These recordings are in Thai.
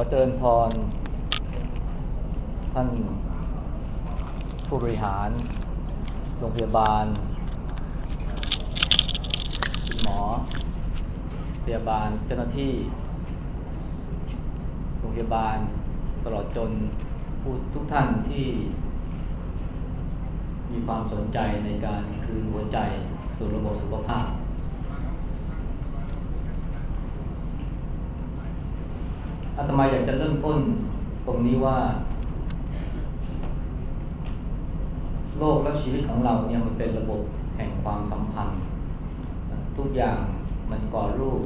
อเจริญพร ท่านผู้บริหาร โรงพยาบาลคุณหมอ พยาบาลเจ้าหน้าที่ โรงพยาบาลตลอดจนผู้ทุกท่านที่ มีความสนใจในการคืนหัวใจสู่ระบบสุขภาพ อาตมาอยากจะเริ่มต้นตรงนี้ว่า โลกและชีวิตของเราเนี่ยมันเป็นระบบแห่งความสัมพันธ์ ทุกอย่างมันก่อรูป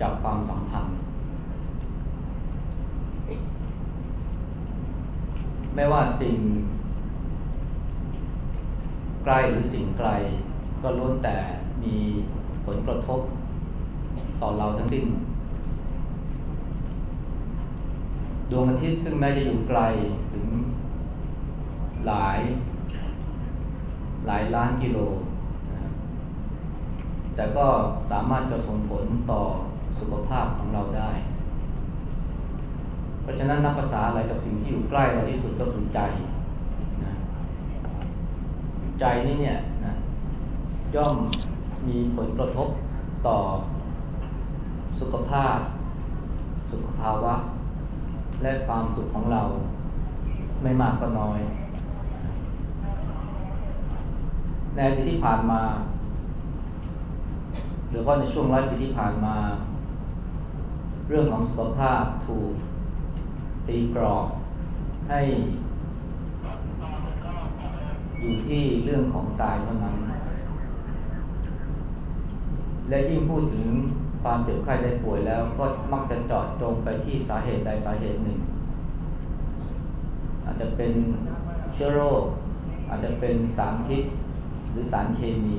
จากความสัมพันธ์ ไม่ว่าสิ่ง ใกล้หรือสิ่งไกล ก็ล้วนแต่มีผลกระทบต่อเราทั้งสิ้น ดวงอาทิตย์ซึ่งแม้จะอยู่ไกลถึงหลายหลายล้านกิโล แต่ก็สามารถจะส่งผลต่อสุขภาพของเราได้ เพราะฉะนั้นนับภาษาอะไรกับสิ่งที่อยู่ใกล้เราที่สุดก็คือใจนะใจนี่เนี่ยนะย่อมมีผลกระทบต่อสุขภาพ สุขภาวะ และความสุขของเราไม่มากก็น้อย ในอดีตที่ผ่านมาหรือว่าในช่วงร้อยปีที่ผ่านมา เรื่องของสุขภาพถูกตีกรอบให้ อยู่ที่เรื่องของกายเท่านั้น และยิ่งพูดถึง ความเจ็บไข้ได้ป่วยแล้วก็มักจะเจาะจงไปที่สาเหตุใดสาเหตุหนึ่ง อาจจะเป็นเชื้อโรค อาจจะเป็นสารพิษหรือสารเคมี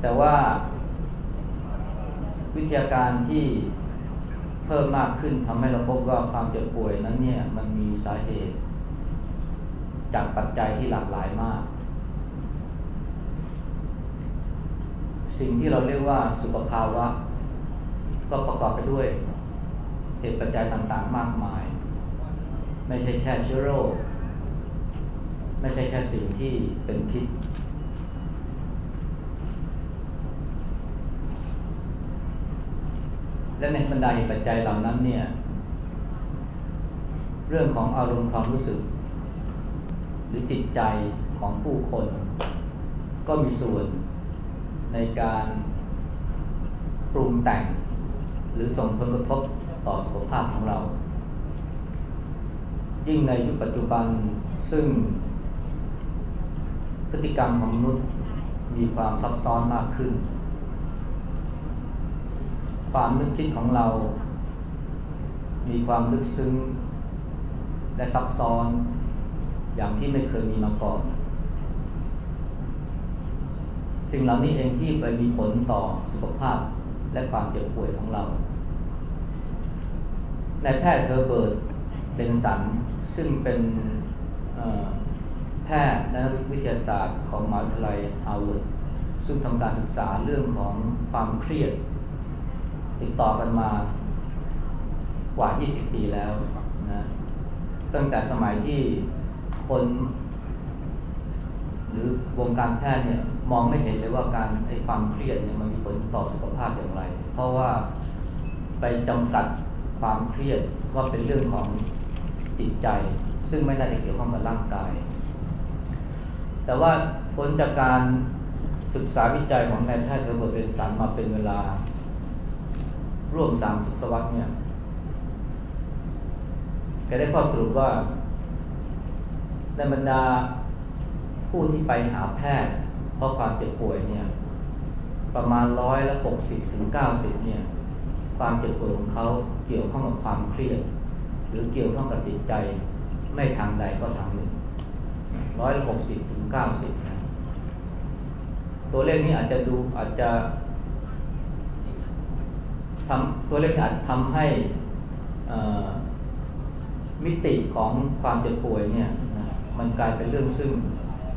แต่ว่าวิทยาการที่เพิ่มมากขึ้นทำให้เราพบว่าความเจ็บป่วยนั้นเนี่ยมันมีสาเหตุ จากปัจจัยที่หลากหลายมาก สิ่งที่เราเรียกว่าสุขภาวะ ก็ประกอบไปด้วยเหตุปัจจัยต่างๆ มากมาย ไม่ใช่แค่เชื้อโรค ไม่ใช่แค่สิ่งที่เป็นพิษและในบรรดาเหตุปัจจัยเหล่านั้นเนี่ย เรื่องของอารมณ์ความรู้สึก หรือจิตใจของผู้คน ก็มีส่วน ในการปรุงแต่ง หรือส่งผลกระทบต่อสุขภาพของเรา ยิ่งในยุคปัจจุบันซึ่งพฤติกรรมของมนุษย์มีความซับซ้อนมากขึ้น ความนึกคิดของเรา มีความลึกซึ้งและซับซ้อนอย่างที่ไม่เคยมีมาก่อน สิ่งเหล่านี้เองที่ไปมีผลต่อสุขภาพและความเจ็บป่วยของเรา ในแพทย์เทอร์เบิร์ตเป็นสัน ซึ่งเป็นแพทย์และวิทยาศาสตร์ของมหาวิทยาลัยฮาร์วาร์ดซึ่งทำการศึกษาเรื่องของความเครียด ติดต่อกันมากว่า 20 ปีแล้วนะตั้งแต่สมัยที่คน หรือวงการแพทย์เนี่ย มองไม่เห็นเลยว่าการไอ้ความเครียดเนี่ยมันมีผลต่อสุขภาพอย่างไร เพราะว่าไปจำกัดความเครียดว่าเป็นเรื่องของจิตใจ ซึ่งไม่ได้เกี่ยวข้องกับร่างกาย แต่ว่าผลจากการศึกษาวิจัยของนายแพทย์เฮอร์เบิร์ตเบนสันมาเป็นเวลา ร่วมสามทศวรรษเนี่ยแกได้ข้อสรุปว่าในบรรดาผู้ที่ไปหาแพทย์ เพราะความเจ็บป่วยเนี่ยประมาณร้อยละหกสิบถึงเก้าสิบเนี่ยความเจ็บป่วยของเขาเกี่ยวข้องกับความเครียด หรือเกี่ยวข้องกับจิตใจไม่ทางใดก็ทางหนึ่งร้อยละหกสิบถึงเก้าสิบนะตัวเลขนี้อาจจะดูอาจจะทำตัวเลขอาจทำให้มิติของความเจ็บป่วยเนี่ยมันกลายเป็นเรื่องซึ่ง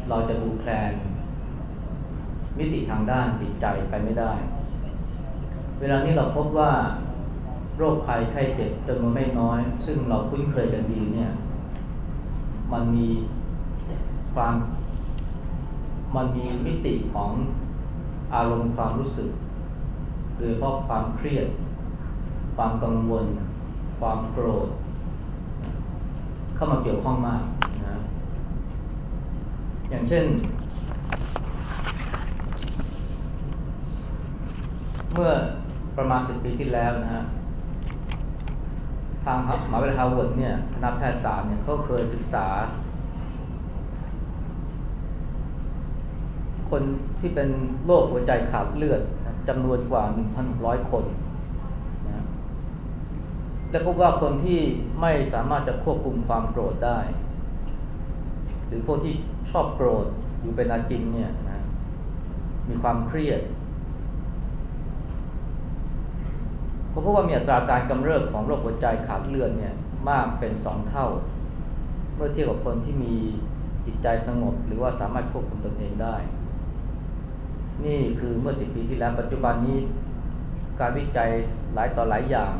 เราจะดูแคลน มิติทางด้านจิตใจไปไม่ได้ เวลานี้เราพบว่าโรคภัยไข้เจ็บจำนวนไม่น้อย ซึ่งเราคุ้นเคยกันดีเนี่ย มันมีความมันมีมิติของอารมณ์ความรู้สึกโดยเฉพาะความเครียด ความกังวล ความโกรธ เข้ามาเกี่ยวข้องมากนะอย่างเช่น เมื่อประมาณสิบปีที่แล้วนะฮะทางมหาวิทยาลัยฮาร์วาร์ดเนี่ยคณะแพทยศาสตร์เนี่ยเขาเคยศึกษา คนที่เป็นโรคหัวใจขาดเลือดจำนวนกว่า 1,600 คนนะและพบว่าคนที่ไม่สามารถจะควบคุมความโกรธได้ หรือพวกที่ชอบโกรธอยู่เป็นอาจินเนี่ยนะมีความเครียด เพราะว่ามีอัตราการกำเริบของโรคหัวใจขาดเลือดเนี่ยมากเป็นสองเท่า เมื่อเทียบกับคนที่มีจิตใจสงบ หรือว่าสามารถควบคุมตนเองได้ นี่คือเมื่อสิบปีที่แล้วปัจจุบันนี้การวิจัยหลายต่อหลายอย่าง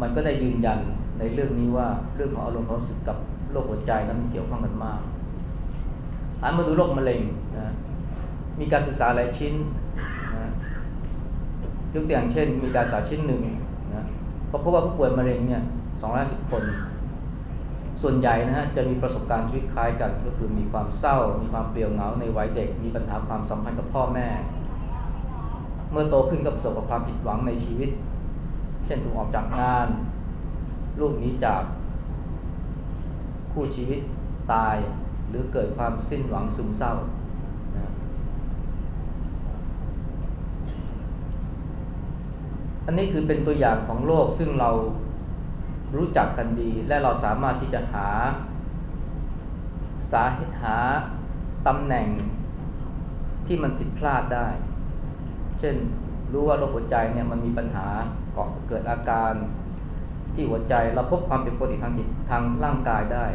มันก็ได้ยืนยันในเรื่องนี้ว่าเรื่องของอารมณ์ความรู้สึกกับโรคหัวใจนั้นมันเกี่ยวข้องกันมากอันมาดูโรคมะเร็งนะมีการศึกษาหลายชิ้น ยกตัวอย่างเช่น มีการสาชิ้นหนึ่งนะก็พบว่าผู้ป่วยมะเร็งเนี่ยสองร้อยสิบคน ส่วนใหญ่นะฮะจะมีประสบการณ์ชีวิตคล้ายกัน ก็คือมีความเศร้า มีความเปลี่ยวเหงาในวัยเด็ก มีปัญหาความสัมพันธ์กับพ่อแม่ เมื่อโตขึ้นก็ประสบกับความผิดหวังในชีวิต เช่นถูกออกจากงาน ลูกนี้จากคู่ชีวิตตายหรือเกิดความสิ้นหวังซึมเศร้า อันนี้คือเป็นตัวอย่างของโลกซึ่งเรารู้จักกันดี และเราสามารถที่จะหาสาเหตุหาตำแหน่งที่มันผิดพลาดได้ เช่นรู้ว่าโรคหัวใจเนี่ยมันมีปัญหาเกาะเกิดอาการที่หัวใจเราพบความผิดปกติทางจิตทางร่างกายได้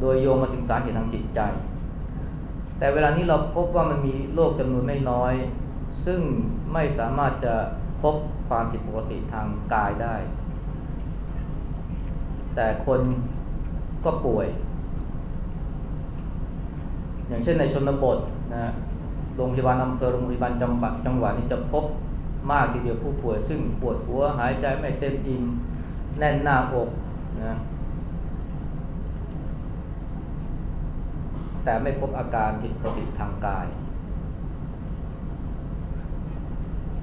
โดยโยงมาถึงสาเหตุทางจิตใจ แต่เวลานี้เราพบว่ามันมีโรคจำนวนไม่น้อย ซึ่งไม่สามารถจะ พบความผิดปกติทางกายได้ แต่คนก็ป่วย อย่างเช่นในชนบทนะโรงพยาบาลอำเภอโรงพยาบาลจังหวัดจังหวัดนี้จะพบมากทีเดียวผู้ป่วย ซึ่งปวดหัวหายใจไม่เต็มอิ่มแน่นหน้าอกนะแต่ไม่พบอาการผิดปกติทางกาย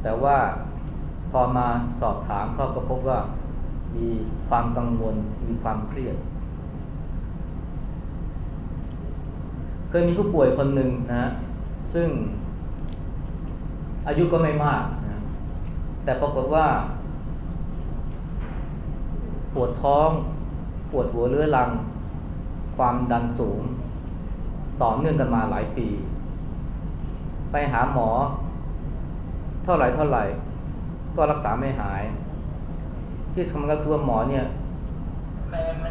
แต่ว่า พอมาสอบถามเขาก็พบว่ามีความกังวลมีความเครียด เคยมีผู้ป่วยคนหนึ่งนะซึ่งอายุก็ไม่มากนะแต่ปรากฏว่า ปวดท้อง ปวดหัวเรื้อรัง ความดันสูง ต่อเนื่องกันมาหลายปี ไปหาหมอ เท่าไหร่เท่าไหร่ ก็รักษาไม่หาย ที่สำคัญก็คือว่าหมอเนี่ย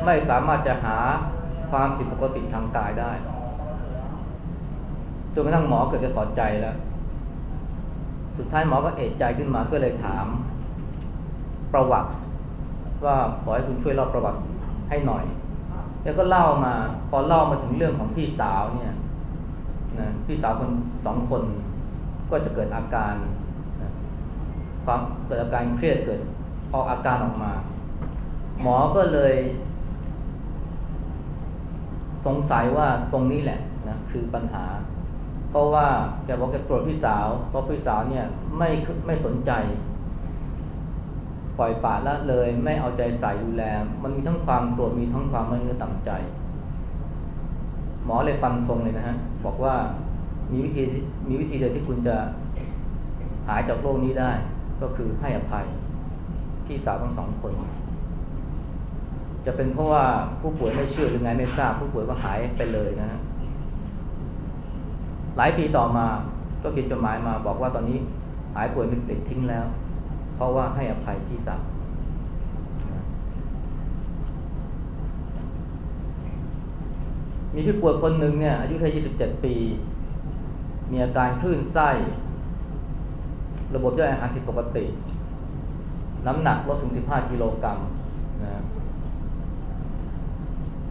ไม่สามารถจะหาความผิดปกติทางกายได้จนกระทั่งหมอเกิดจะถอดใจแล้ว สุดท้ายหมอก็เอะใจขึ้นมาก็เลยถามประวัติ ว่าขอให้คุณช่วยเล่าประวัติให้หน่อย แล้วก็เล่ามาพอเล่ามาถึงเรื่องของพี่สาวเนี่ยนะพี่สาวคนสองคนก็จะเกิดอาการ ความเกิดอาการเครียดเกิดออกอาการออกมา หมอก็เลย สงสัยว่าตรงนี้แหละนะคือปัญหา เพราะว่าแกบอกแกโกรธพี่สาว เพราะพี่สาวเนี่ยไม่ไม่สนใจ ปล่อยปละละเลย ไม่เอาใจใส่ดูแล มันมีทั้งความโกรธมีทั้งความไม่เนื้อต่ำใจ หมอเลยฟันธงเลยนะฮะบอกว่ามีวิธีมีวิธีเดียวที่คุณจะหายจากโรคนี้ได้ ก็คือให้อภัยพี่สาวทั้งสองคน จะเป็นเพราะว่าผู้ป่วยไม่เชื่อหรือไงไม่ทราบ ผู้ป่วยก็หายไปเลยนะฮะหลายปีต่อมาก็กินจดหมายมาบอกว่าตอนนี้หายป่วยไม่เด็ดทิ้งแล้ว เพราะว่าให้อภัยพี่สาวมีพี่ป่วยคนหนึ่งเนี่ยอายุแค่ 27 ปี มีอาการคลื่นไส้ ระบบย่อยอาหารผิดปกติ น้ำหนักลดถึง 15 กิโลกรัมนะ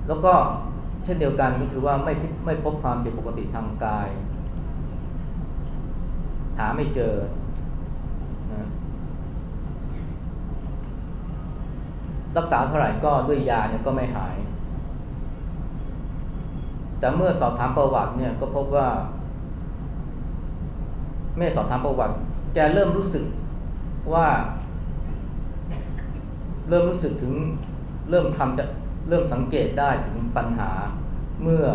แล้วก็เช่นเดียวกันก็คือว่าไม่ไม่พบความผิดปกติทางกาย หาไม่เจอนะรักษาเท่าไหร่ก็ด้วยยาเนี่ยก็ไม่หาย แต่เมื่อสอบถามประวัติเนี่ยก็พบว่าแม่สอบถามประวัติ แกเริ่มรู้สึกว่า เริ่มรู้สึกถึงเริ่มทำจะเริ่มสังเกตได้ถึงปัญหาเมื่อ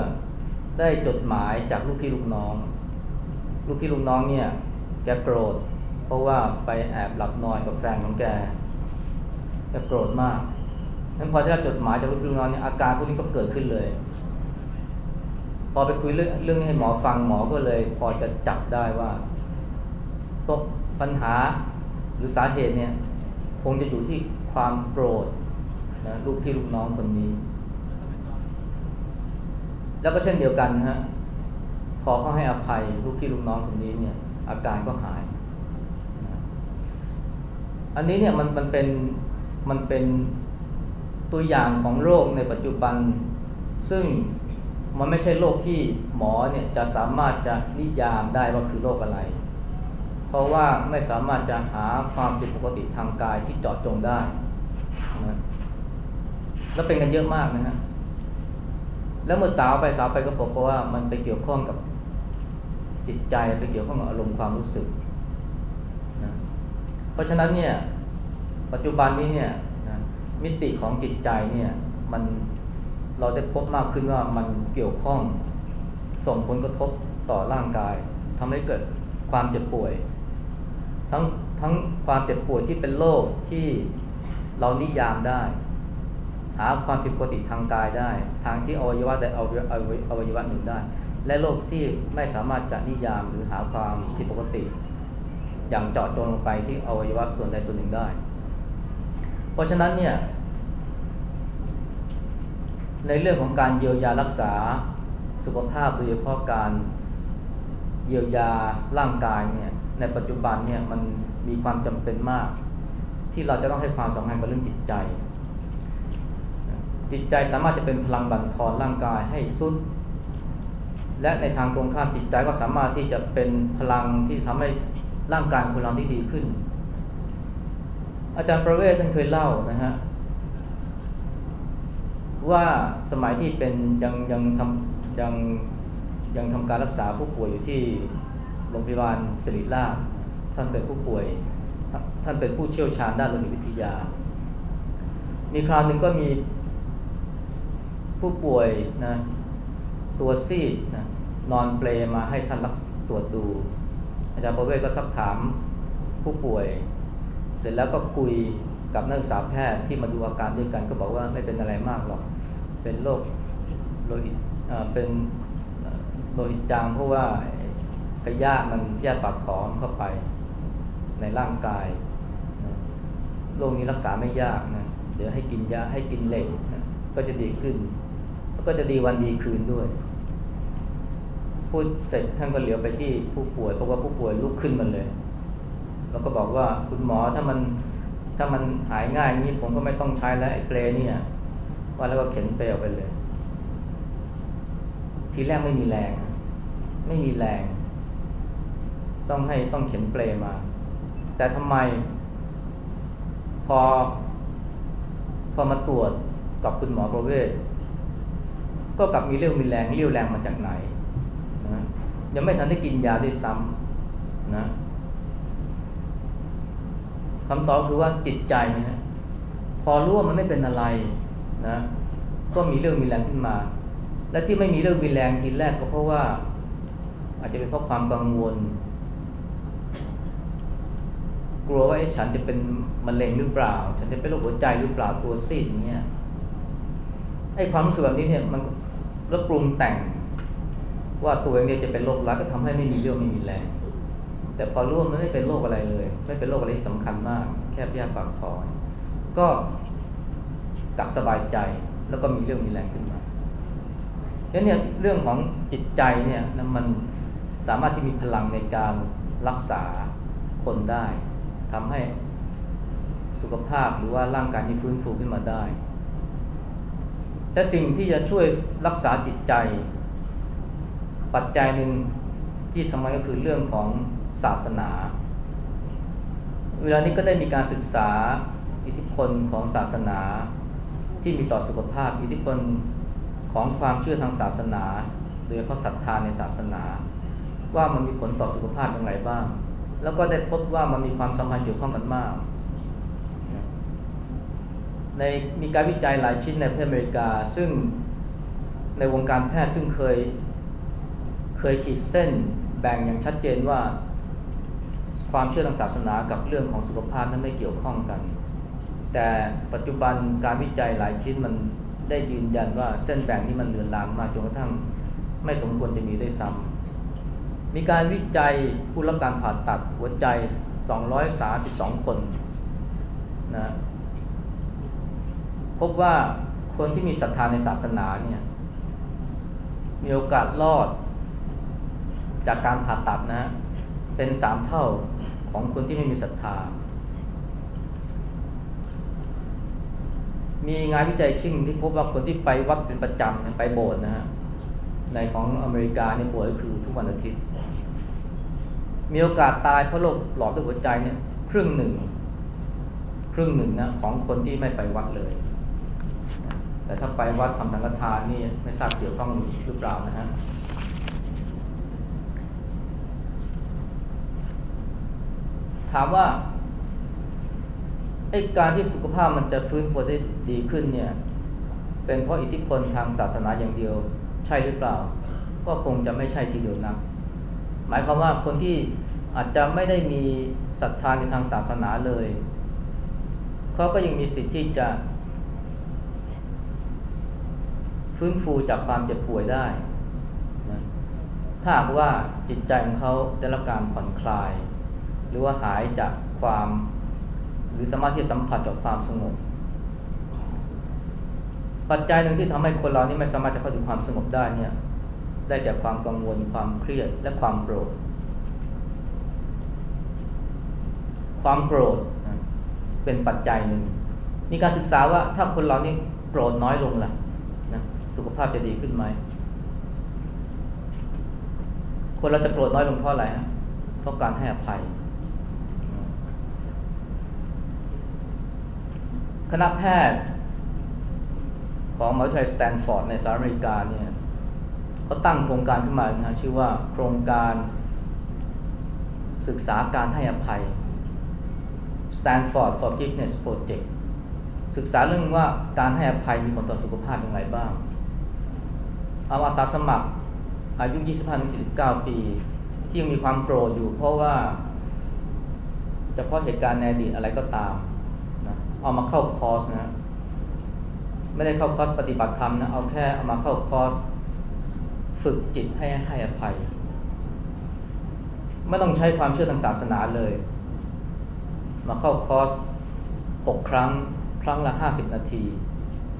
ได้จดหมายจากลูกพี่ลูกน้อง ลูกพี่ลูกน้องเนี่ยแกโกรธ เพราะว่าไปแอบหลับนอนกับแฟนของแกแกโกรธมากนั้นพอได้จดหมายจากลูกพี่ลูกน้องเนี่ยอาการพวกนี้ก็เกิดขึ้นเลย พอไปคุยเรื่องเรื่องนี้ให้หมอฟังหมอก็เลย พอจะจับได้ว่า ปัญหาหรือสาเหตุเนี่ยคงจะอยู่ที่ความโกรธนะลูกพี่ลูกน้องคนนี้ แล้วก็เช่นเดียวกันนะฮะพอเขาให้อภัยลูกพี่ลูกน้องคนนี้เนี่ยอาการก็หายนะอันนี้เนี่ยมันมันเป็นมันเป็นตัวอย่างของโรคในปัจจุบัน ซึ่งมันไม่ใช่โรคที่หมอเนี่ยจะสามารถจะนิยามได้ว่าคือโรคอะไร เพราะว่าไม่สามารถจะหาความผิดปกติทางกายที่เจาะจงได้นะแล้วเป็นกันเยอะมากนะฮะแล้วเมื่อสาวไปสาวไปก็บอกว่ามันไปเกี่ยวข้องกับจิตใจไปเกี่ยวข้องกับอารมณ์ความรู้สึกนะเพราะฉะนั้นเนี่ยปัจจุบันนี้เนี่ยนะมิติของจิตใจเนี่ยมันเราได้พบมากขึ้นว่ามันเกี่ยวข้องส่งผลกระทบต่อร่างกายทำให้เกิดความเจ็บป่วย ทั้งทั้งความเจ็บปวดที่เป็นโรคที่เรานิยามได้ หาความผิดปกติทางกายได้ ทางที่อวัยวะใดอวัยวะหนึ่งได้ และโรคที่ไม่สามารถจะนิยามหรือหาความผิดปกติ อย่างเจาะจงลงไปที่อวัยวะส่วนใดส่วนหนึ่งได้ เพราะฉะนั้นเนี่ยในเรื่องของการเยียวยารักษาสุขภาพโดยเฉพาะการเยียวยาร่างกายเนี่ย ในปัจจุบันเนี่ยมันมีความจำเป็นมาก ที่เราจะต้องให้ความสำคัญกับเรื่องจิตใจ จิตใจสามารถจะเป็นพลังบั่นทอนร่างกายให้สุด และในทางตรงข้ามจิตใจก็สามารถที่จะเป็นพลังที่ทำให้ร่างกายของเราที่ดีขึ้น อาจารย์ประเวศท่านเคยเล่านะฮะว่าสมัยที่เป็นยังยังทำยังยังทำการรักษาผู้ป่วยอยู่ที่ โรงพยาบาลศิริราชท่านเป็นผู้ป่วย ท่านเป็นผู้เชี่ยวชาญด้านโลหิตวิทยา มีคราวหนึ่งก็มีผู้ป่วยนะตัวซีดนะนอนเปลมาให้ท่านรักตรวจดู อาจารย์ประเวศก็ซักถามผู้ป่วย เสร็จแล้วก็คุยกับนักศึกษาแพทย์ที่มาดูอาการด้วยกันก็บอกว่าไม่เป็นอะไรมากหรอก เป็นโรคโลหิตเป็นโลหิตจางเพราะว่า พยาธิมันพยาธิปากขอมเข้าไปในร่างกายโรคนี้รักษาไม่ยากนะเดี๋ยวให้กินยาให้กินเหล็กนะก็จะดีขึ้น แล้วก็จะดีวันดีคืนด้วย พูดเสร็จท่านก็เหลียวไปที่ผู้ป่วยเพราะว่าผู้ป่วยลุกขึ้นมันเลย แล้วก็บอกว่าคุณหมอถ้ามันถ้ามันหายง่ายนี้ผมก็ไม่ต้องใช้แล้วไอ้เปลเนี่ยว่าแล้วก็เข็นเปลออกไปเลย ทีแรกไม่มีแรง ไม่มีแรง ต้องให้ต้องเข็นเปลมา แต่ทำไม พอ พอมาตรวจกับคุณหมอประเวศ ก็กลับมีเรื่องมีแรงเรี่ยวแรงมาจากไหนนะยังไม่ทันได้กินยาด้วยซ้ำนะคำตอบคือว่าจิตใจนะพอรู้ว่ามันไม่เป็นอะไรนะก็มีเรื่องมีแรงขึ้นมา และที่ไม่มีเรื่องมีแรงทีแรกก็เพราะว่า อาจจะเป็นเพราะความกังวล กลัวว่าไอ้ฉันจะเป็นมะเร็งหรือเปล่า ฉันจะเป็นโรคหัวใจหรือเปล่าตัวซีดอย่างเงี้ยไอ้ความรู้สึกแบบนี้เนี่ยมันแล้วปรุงแต่งว่าตัวเองเนี่ยจะเป็นโรคร้ายก็ทำให้ไม่มีเรี่ยวไม่มีแรง แต่พอรู้ว่ามันไม่เป็นโรคอะไรเลย ไม่เป็นโรคอะไรที่สำคัญมาก แค่พยาปากคอก็กลับสบายใจแล้วก็มีเรื่องมีแรงขึ้นมาดังนั้นเนี่ยเรื่องของจิตใจเนี่ยมันสามารถที่มีพลังในการรักษาคนได้ ทำให้สุขภาพหรือว่าร่างกายที่ฟื้นฟูขึ้นมาได้ และสิ่งที่จะช่วยรักษาจิตใจ ปัจจัยหนึ่งที่สำคัญก็คือเรื่องของศาสนา เวลานี้ก็ได้มีการศึกษาอิทธิพลของศาสนาที่มีต่อสุขภาพ อิทธิพลของความเชื่อทางศาสนา โดยเฉพาะศรัทธาในศาสนา ว่ามันมีผลต่อสุขภาพอย่างไรบ้าง แล้วก็ได้พบว่ามันมีความสัมพันธ์เกี่ยวข้องกันมาก ในมีการวิจัยหลายชิ้นในประเทศอเมริกา ซึ่งในวงการแพทย์ซึ่งเคยเคยขีดเส้นแบ่งอย่างชัดเจนว่า ความเชื่อทางศาสนากับเรื่องของสุขภาพนั้นไม่เกี่ยวข้องกัน แต่ปัจจุบันการวิจัยหลายชิ้นมันได้ยืนยันว่าเส้นแบ่งนี้มันเลือนลางมากจนกระทั่งไม่สมควรจะมีได้ซ้ำ มีการวิจัยผู้รับการผ่าตัดหัวใจ 232 คนนะพบว่าคนที่มีศรัทธาในศาสนาเนี่ยมีโอกาสรอด จากการผ่าตัดนะ เป็นสามเท่าของคนที่ไม่มีศรัทธา มีงานวิจัยชิ้นที่พบว่าคนที่ไปวัดเป็นประจำไปโบสถ์นะฮะในของอเมริกาในโบสถ์ก็คือทุกวันอาทิตย์ มีโอกาสตายเพราะโรคหลอดเลือดหัวใจเนี่ยครึ่งหนึ่ง ครึ่งหนึ่งนะของคนที่ไม่ไปวัดเลย แต่ถ้าไปวัดทำสังฆทานนี่ไม่ทราบเกี่ยวข้องหรือเปล่านะฮะถามว่าไอ้การที่สุขภาพมันจะฟื้นฟูได้ดีขึ้นเนี่ย เป็นเพราะอิทธิพลทางศาสนาอย่างเดียว ใช่หรือเปล่า ก็คงจะไม่ใช่ทีเดียวนักหมายความว่าคนที่ อาจจะไม่ได้มีศรัทธาในทางศาสนาเลยเขาก็ยังมีสิทธิ์ที่จะ ฟื้นฟูจากความเจ็บป่วยได้นะถ้าหากว่าจิตใจของเขาได้รับการผ่อนคลาย หรือว่าหายจากความหรือสามารถที่สัมผัสกับความสงบ ปัจจัยหนึ่งที่ทำให้คนเรานี่ไม่สามารถจะเข้าถึงความสงบได้เนี่ย ได้จากความกังวลความเครียดและความโกรธ ความโกรธเป็นปัจจัยหนึ่งมีการศึกษาว่าถ้าคนเรานี่โกรธน้อยลงล่ะสุขภาพจะดีขึ้นไหม คนเราจะโกรธน้อยลงเพราะอะไรฮะเพราะการให้อภัย คณะแพทย์ ของมหาวิทยาลัยสแตนฟอร์ดในสหรัฐอเมริกาเนี่ยเขาตั้งโครงการขึ้นมานะชื่อว่าโครงการศึกษาการให้อภัย Stanford Forgiveness Project ศึกษาเรื่องว่าการให้อภัยมีผลต่อสุขภาพอย่างไรบ้าง เอาอาสาสมัครอายุ 25-49 ปี ที่ยังมีความโกรธอยู่เพราะว่าจะเพราะเหตุการณ์ในอดีตอะไรก็ตามนะเอามาเข้าคอร์สนะ ไม่ได้เข้าคอร์สปฏิบัติธรรมนะ เอาแค่เอามาเข้าคอร์สฝึกจิตให้ให้อภัย ไม่ต้องใช้ความเชื่อทางศาสนาเลย มาเข้าคอร์ส 6 ครั้งครั้งละ 50 นาที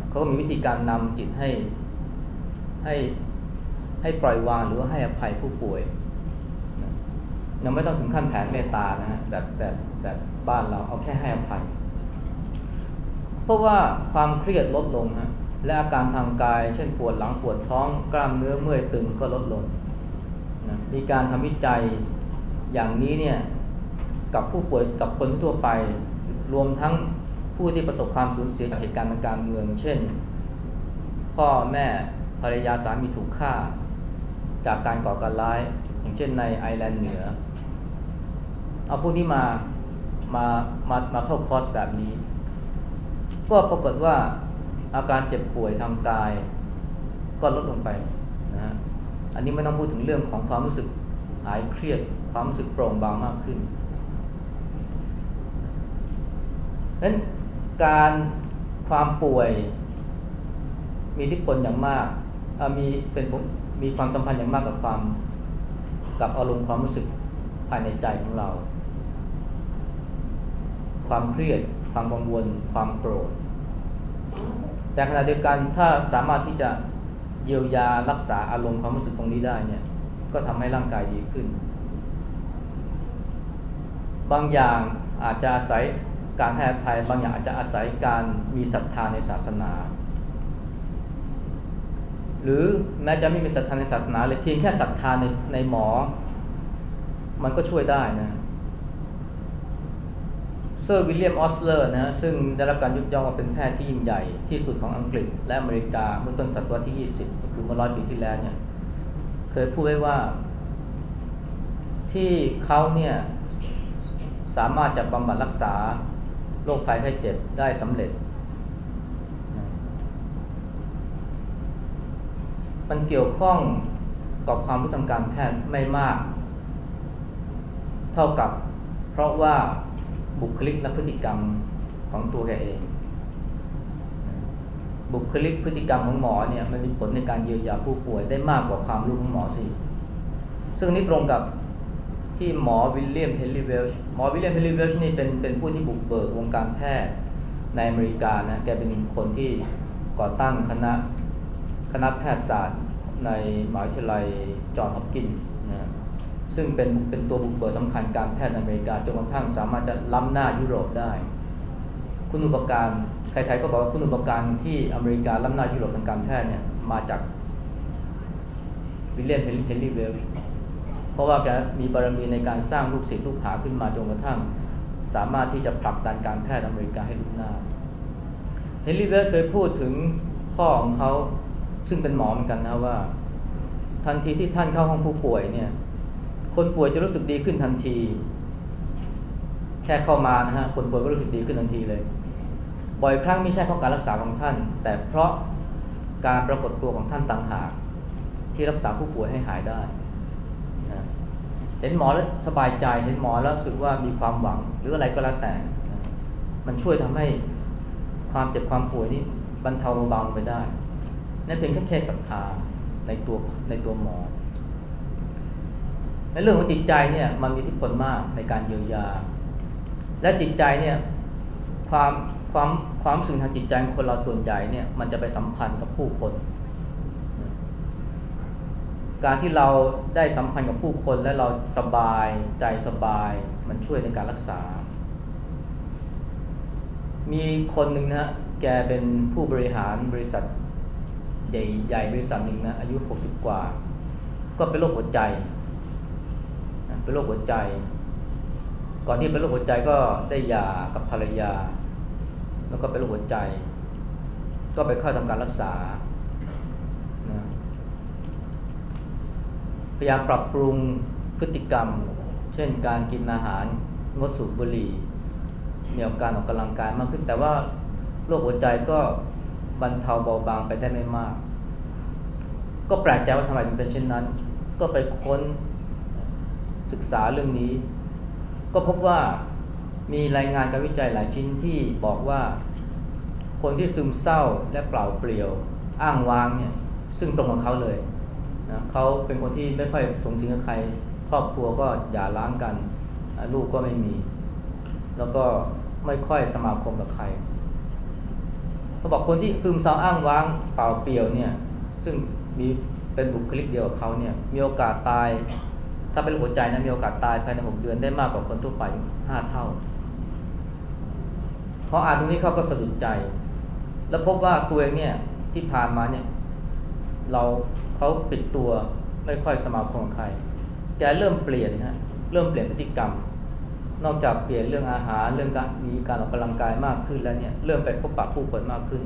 เขาก็มีวิธีการนำจิตให้ให้ให้ปล่อยวางหรือว่าให้อภัยผู้ป่วยยังไม่ต้องถึงขั้นแผ่เมตตานะฮะแบบแบบแบบบ้านเราเอาแค่ให้อภัย เพราะว่าความเครียดลดลงฮะและอาการทางกาย เช่นปวดหลังปวดท้องกล้ามเนื้อเมื่อยตึงก็ลดลงนะมีการทำวิจัยอย่างนี้เนี่ย กับผู้ป่วยกับคนทั่วไป รวมทั้งผู้ที่ประสบความสูญเสียจากเหตุการณ์ทางการเมือง เช่น พ่อแม่ภรรยาสามีถูกฆ่า จากการก่อการร้าย อย่างเช่นในไอร์แลนด์เหนือ เอาพวกนี้มามามามาเข้าคอร์สแบบนี้ ก็ปรากฏว่าอาการเจ็บป่วยทางกาย ก็ลดลงไปนะอันนี้ไม่ต้องพูดถึงเรื่องของความรู้สึกหายเครียดความรู้สึกโปร่งเบามากขึ้นดัง นั้นการความป่วยมีอิทธิพลอย่างมากมีเป็นมีความสัมพันธ์อย่างมากกับความกับอารมณ์ความรู้สึกภายในใจของเรา ความเครียด ความกังวล ความโกรธ แต่ขณะเดียวกันถ้าสามารถที่จะเยียวยารักษาอารมณ์ความรู้สึกตรงนี้ได้เนี่ยก็ทำให้ร่างกายดีขึ้น บางอย่างอาจจะอาศัย การให้อภัยบางอย่างอาจจะอาศัยการมีศรัทธาในศาสนา หรือแม้จะไม่มีศรัทธาในศาสนาเลยเพียงแค่ศรัทธาในในหมอ มันก็ช่วยได้นะเซอร์วิลเลียมออสเลอร์นะซึ่งได้รับการยกย่องว่าเป็นแพทย์ที่ยิ่งใหญ่ที่สุดของอังกฤษ และอเมริกาเมื่อต้นศตวรรษที่ 20คือเมื่อร้อยปีที่แล้วเนี่ยเคยพูดไว้ว่าที่เขาเนี่ยสามารถจะบำบัดรักษา โรคภัยไข้เจ็บได้สำเร็จ มันเกี่ยวข้องกับความรู้ทางการแพทย์ไม่มาก เท่ากับเพราะว่าบุคลิกและพฤติกรรมของตัวแกเอง บุคลิกพฤติกรรมของหมอเนี่ยมันมีผลในการเยียวยาผู้ป่วยได้มากกว่าความรู้ของหมอสิ ซึ่งนี้ตรงกับ ที่หมอวิลเลียมเฮนรี่เวลช์หมอวิลเลียมเฮนรี่เวลช์นี่เป็นเป็นผู้ที่บุกเบิกวงการแพทย์ในอเมริกานะแกเป็นคนที่ก่อตั้งคณะคณะแพทยศาสตร์ในมหาวิทยาลัยจอห์นฮอปกินส์นะซึ่งเป็นเป็นตัวบุกเบิกสำคัญการแพทย์ในอเมริกาจนกระทั่งสามารถจะล้ำหน้ายุโรปได้ คุณอุปการใครๆก็บอกว่าคุณอุปการที่อเมริกาล้ำหน้ายุโรปทางการแพทย์เนี่ยมาจากวิลเลียมเฮนรี่เวลช์ เพราะว่าแกมีบารมีในการสร้างลูกศิษย์ลูกหาขึ้นมาจนกระทั่ง สามารถที่จะผลักดันการแพทย์อเมริกาให้ลุกหน้าเฮนรี่เวลเคยพูดถึงพ่อของเขาซึ่งเป็นหมอเหมือนกันนะว่า ทันทีที่ท่านเข้าห้องผู้ป่วยเนี่ย คนป่วยจะรู้สึกดีขึ้นทันที แค่เข้ามานะฮะคนป่วยก็รู้สึกดีขึ้นทันทีเลย บ่อยครั้งไม่ใช่เพราะการรักษาของท่าน แต่เพราะการปรากฏตัวของท่านต่างหากที่รักษาผู้ป่วยให้หายได้ เห็นหมอแล้วสบายใจ เห็นหมอแล้วรู้สึกว่ามีความหวัง หรืออะไรก็แล้วแต่ มันช่วยทำให้ความเจ็บความป่วยนี้บรรเทาเบาไปได้นั่นเป็นแค่แค่ศรัทธาในตัวในตัวหมอในเรื่องของจิตใจเนี่ยมันมีอิทธิพลมากในการเยียวยา และจิตใจเนี่ยความความความสึกทางจิตใจของคนเราส่วนใหญ่เนี่ยมันจะไปสัมพันธ์กับผู้คน การที่เราได้สัมพันธ์กับผู้คนและเราสบายใจสบาย มันช่วยในการรักษา มีคนหนึ่งนะแกเป็นผู้บริหารบริษัทใหญ่ใหญ่บริษัทหนึ่งนะอายุ 60 กว่า ก็เป็นโรคหัวใจเป็นโรคหัวใจ ก่อนที่เป็นโรคหัวใจก็ได้ยากับภรรยา แล้วก็เป็นโรคหัวใจ ก็ไปเข้าทำการรักษา ยายามปรับปรุงพฤติกรรม เช่นการกินอาหารงดสูบบุหรี่มีอาการออกกำลังกายมากขึ้น แต่ว่าโรคหัวใจก็บรรเทาเบาบางไปได้ไม่มาก ก็แปลกใจว่าทำไมถึงเป็นเช่นนั้น ก็ไปค้นศึกษาเรื่องนี้ ก็พบว่ามีรายงานการวิจัยหลายชิ้นที่บอกว่าคนที่ซึมเศร้าและเปล่าเปลี่ยว อ้างว้างเนี่ยซึ่งตรงกับเขาเลย นะเขาเป็นคนที่ไม่ค่อยสงสิงกับใคร ครอบครัวก็อย่าร้างกันลูกก็ไม่มี แล้วก็ไม่ค่อยสมาคมกับใครเขาบอกคนที่ซึมเศร้าอ้างว้างเปล่าเปลี่ยวเนี่ย ซึ่งมีเป็นบุคลิกเดียวกับเขาเนี่ยมีโอกาสตาย ถ้าเป็นหัวใจนะมีโอกาสตายภายในหกเดือนได้มากกว่าคนทั่วไปห้าเท่าเพราะอ่านตรงนี้เขาก็สะดุดใจ แล้วพบว่าตัวเองเนี่ยที่ผ่านมาเนี่ย เราเขาปิดตัวไม่ค่อยสมาคมกับใคร แกเริ่มเปลี่ยนนะเริ่มเปลี่ยนพฤติกรรม นอกจากเปลี่ยนเรื่องอาหารเรื่องการมีการออกกำลังกายมากขึ้นแล้วเนี่ยเริ่มไปพบปะผู้คนมากขึ้น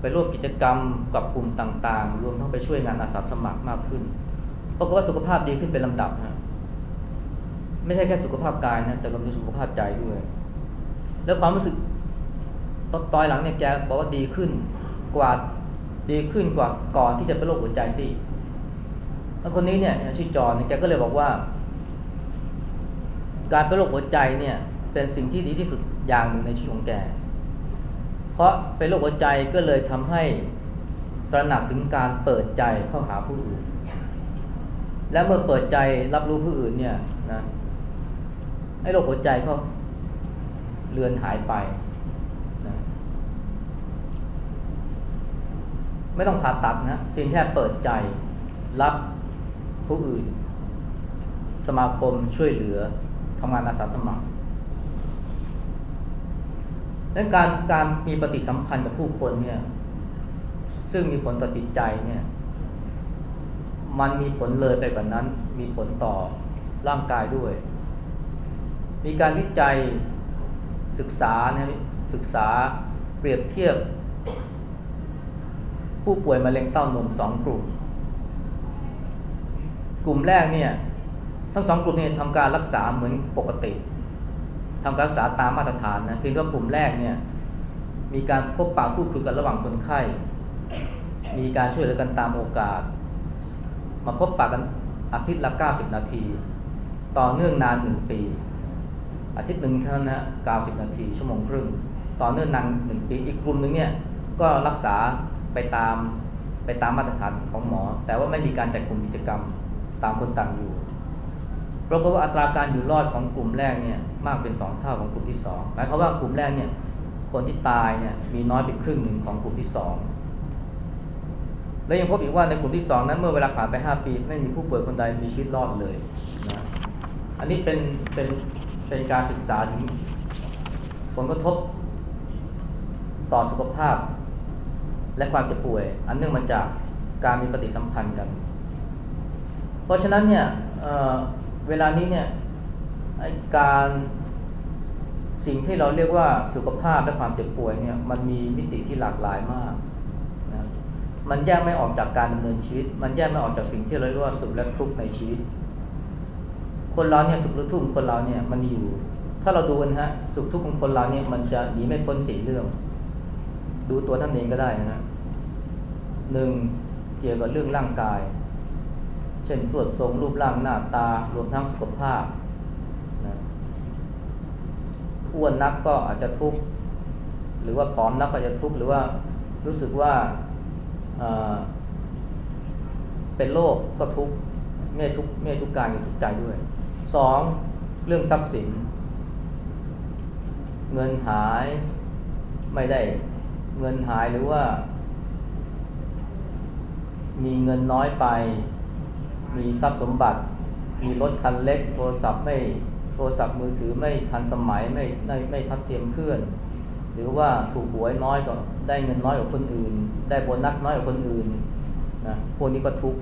ไปร่วมกิจกรรมกับกลุ่มต่างๆ รวมทั้งไปช่วยงานอาสาสมัครมากขึ้นปรากฏว่าสุขภาพดีขึ้นเป็นลำดับนะไม่ใช่แค่สุขภาพกายนะแต่รวมถึงสุขภาพใจด้วย แล้วความรู้สึกตอนหลังเนี่ยแกบอกว่าดีขึ้นกว่าด ดีขึ้นกว่าก่อนที่จะเป็นโรคหัวใจสิแล้วคนนี้เนี่ยชื่อจอนแกก็เลยบอกว่า การเป็นโรคหัวใจเนี่ยเป็นสิ่งที่ดีที่สุดอย่างหนึ่งในชีวิตของแก เพราะเป็นโรคหัวใจก็เลยทำให้ตระหนักถึงการเปิดใจเข้าหาผู้อื่น และเมื่อเปิดใจรับรู้ผู้อื่นเนี่ยนะไอ้โรคหัวใจก็เลือนหายไป ไม่ต้องผ่าตัดนะเพียงแค่เปิดใจรับผู้อื่น สมาคมช่วยเหลือทำงานอาสาสมัครดังการการมีปฏิสัมพันธ์กับผู้คนเนี่ยซึ่งมีผลต่อจิตใจเนี่ยมันมีผลเลยไปกว่านั้น มีผลต่อร่างกายด้วย มีการวิจัยศึกษานะศึกษาเปรียบเทียบ ผู้ป่วยมะเร็งเต้านมสองกลุ่ม กลุ่มแรกเนี่ยทั้งสองกลุ่มเนี่ยทำการรักษาเหมือนปกติทำการรักษาตามมาตรฐานนะเพียงแต่กลุ่มแรกเนี่ยมีการพบปะพูดคุยกันระหว่างคนไข้ มีการช่วยเหลือกันตามโอกาส มาพบปะกันอาทิตย์ละ 90 นาที ต่อเนื่องนานหนึ่งปี อาทิตย์หนึ่งเท่านั้นนะ90 นาที ชั่วโมงครึ่ง ต่อเนื่องนานหนึ่งปี อีกกลุ่มหนึ่งเนี่ยก็รักษา ไปตามไปตามมาตรฐานของหมอ แต่ว่าไม่มีการจัดกลุ่มกิจกรรมตามคนต่างอยู่ปรากฏว่าอัตราการอยู่รอดของกลุ่มแรกเนี่ยมากเป็นสองเท่าของกลุ่มที่สองหมายความว่ากลุ่มแรกเนี่ยคนที่ตายเนี่ยมีน้อยเป็นครึ่งหนึ่งของกลุ่มที่สองและยังพบอีกว่าในกลุ่มที่สองนั้นเมื่อเวลาผ่านไปห้าปี ไม่มีผู้ป่วยคนใดมีชีวิตรอดเลยนะอันนี้เป็นเป็นเป็นการศึกษาถึงผลกระทบต่อสุขภาพ และความเจ็บป่วย อันเนื่องมาจากการมีปฏิสัมพันธ์กัน เพราะฉะนั้นเนี่ยเเวลานี้เนี่ยการสิ่งที่เราเรียกว่าสุขภาพและความเจ็บป่วยเนี่ยมันมีมิติที่หลากหลายมากนะมันแยกไม่ออกจากการดำเนินชีวิต มันแยกไม่ออกจากสิ่งที่เราเรียกว่าสุขและทุกข์ในชีวิต คนเราเนี่ยสุขหรือทุกข์คนเราเนี่ยมันอยู่ ถ้าเราดูกันฮะสุขทุกข์ของคนเราเนี่ยมันจะหนีไม่พ้นสี่เรื่อง ดูตัวท่านเองก็ได้นะ หนึ่งเกี่ยวกับเรื่องร่างกาย เช่นสวดทรงรูปร่างหน้าตารวมทั้งสุขภาพนะอ้วนนักก็อาจจะทุกข์หรือว่าผอมนักก็จะทุกข์หรือว่ารู้สึกว่าเป็นโรคกก็ทุกข์ไม่ทุกไม่ทุกกายทุกใจด้วยสองเรื่องทรัพย์สิน เงินหายไม่ได้เงินหายหรือว่า มีเงินน้อยไป มีทรัพย์สมบัติ มีรถคันเล็ก โทรศัพท์ไม่โทรศัพท์มือถือไม่ทันสมัยไม่ไม่ไม่ทัดเทียมเพื่อน หรือว่าถูกหวยน้อยก็ได้เงินน้อยกว่าคนอื่น ได้โบนัสน้อยกว่าคนอื่นนะพวกนี้ก็ทุก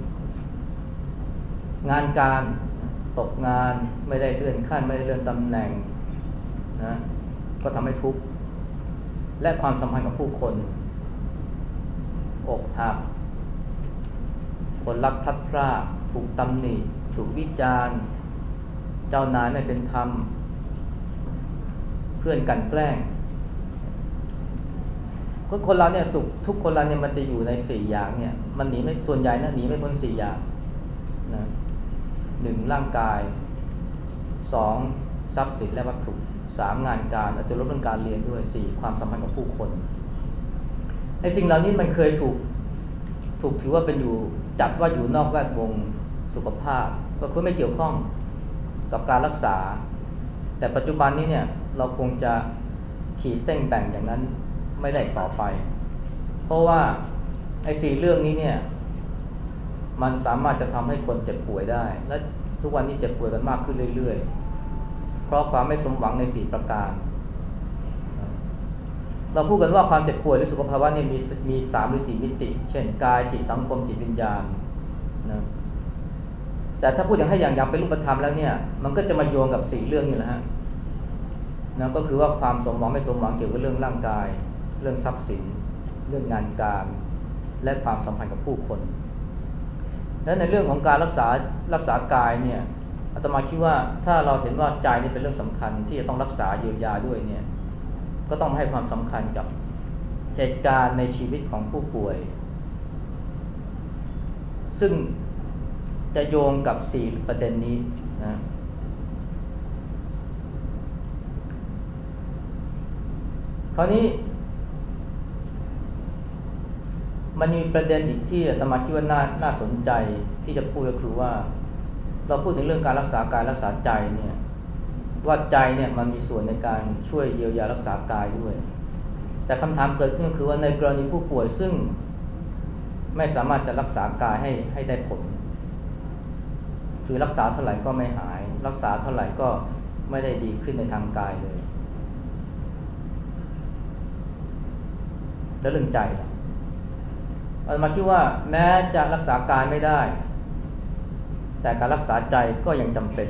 งานการตกงานไม่ได้เลื่อนขั้นไม่ได้เลื่อนตำแหน่งนะก็ทำให้ทุกข์และความสัมพันธ์กับผู้คน อกหัก ผลลัพธ์พลัดพรากถูกตำหนิถูกวิจารณ์เจ้านายไม่เป็นธรรม เพื่อนกันแกล้งก็คนเราเนี่ยสุขทุกคนเราเนี่ยมันจะอยู่ในสี่อย่างเนี่ยมันหนีไม่ส่วนใหญ่นะหนีไม่พ้นสี่อย่างนะหนึ่งร่างกายสองทรัพย์สินและวัตถุสามงานการอาจจะลดเรื่องการเรียนด้วยสี่ความสัมพันธ์กับผู้คนไอ้สิ่งเหล่านี้มันเคยถูกถูกถือว่าเป็นอยู่ จัดว่าอยู่นอกแวดวงสุขภาพ ก็คือไม่เกี่ยวข้องกับการรักษา แต่ปัจจุบันนี้เนี่ยเราคงจะขีดเส้นแบ่งอย่างนั้นไม่ได้ต่อไป เพราะว่าไอ้สี่เรื่องนี้เนี่ยมันสามารถจะทำให้คนเจ็บป่วยได้ และทุกวันนี้เจ็บป่วยกันมากขึ้นเรื่อย ๆ เพราะความไม่สมหวังในสี่ประการ เราพูดกันว่าความเจ็บป่วยหรือสุขภาวะเนี่ยมีมีสามหรือสี่มิติ เช่นกายจิตสังคมจิตวิญญาณนะแต่ถ้าพูดอย่างให้อย่างอย่างเป็นรูปธรรมแล้วเนี่ย มันก็จะมาโยงกับสี่เรื่องนี่แหละฮะนะก็คือว่าความสมหวังไม่สมหวังเกี่ยวกับเรื่องร่างกาย เรื่องทรัพย์สิน เรื่องงานการ และความสัมพันธ์กับผู้คน และในเรื่องของการรักษารักษากายเนี่ยอาตมาคิดว่าถ้าเราเห็นว่าใจนี่เป็นเรื่องสำคัญที่จะต้องรักษาเยียวยาด้วยเนี่ย ก็ต้องให้ความสำคัญกับเหตุการณ์ในชีวิตของผู้ป่วย ซึ่งจะโยงกับสีประเด็นนี้นะคราวนี้ มันมีประเด็นอีกที่ธรรมาคิดว่าน่าน่าสนใจที่จะพูดก็คือว่า เราพูดถึงเรื่องการรักษากายรักษาใจเนี่ย ว่าใจเนี่ยมันมีส่วนในการช่วยเยียวยารักษากายด้วย แต่คำถามเกิดขึ้นก็คือว่าในกรณีผู้ป่วยซึ่งไม่สามารถจะรักษากายให้ให้ได้ผล คือรักษาเท่าไหร่ก็ไม่หาย รักษาเท่าไหร่ก็ไม่ได้ดีขึ้นในทางกายเลย แล้วเรื่องใจอาตมาคิดว่าแม้จะรักษากายไม่ได้ แต่การรักษาใจก็ยังจำเป็น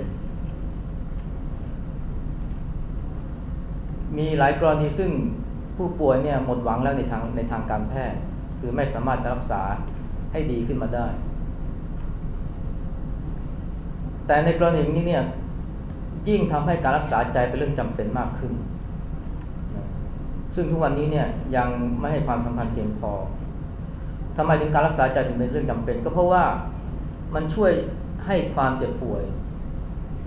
มีหลายกรณีซึ่งผู้ป่วยเนี่ยหมดหวังแล้วในทางในทางการแพทย์ คือไม่สามารถจะรักษาให้ดีขึ้นมาได้ แต่ในกรณีนี้เนี่ยยิ่งทำให้การรักษาใจเป็นเรื่องจำเป็นมากขึ้น ซึ่งทุกวันนี้เนี่ยยังไม่ให้ความสำคัญเพียงพอทำไมถึงการรักษาใจถึงเป็นเรื่องจำเป็น ก็เพราะว่ามันช่วยให้ความเจ็บป่วย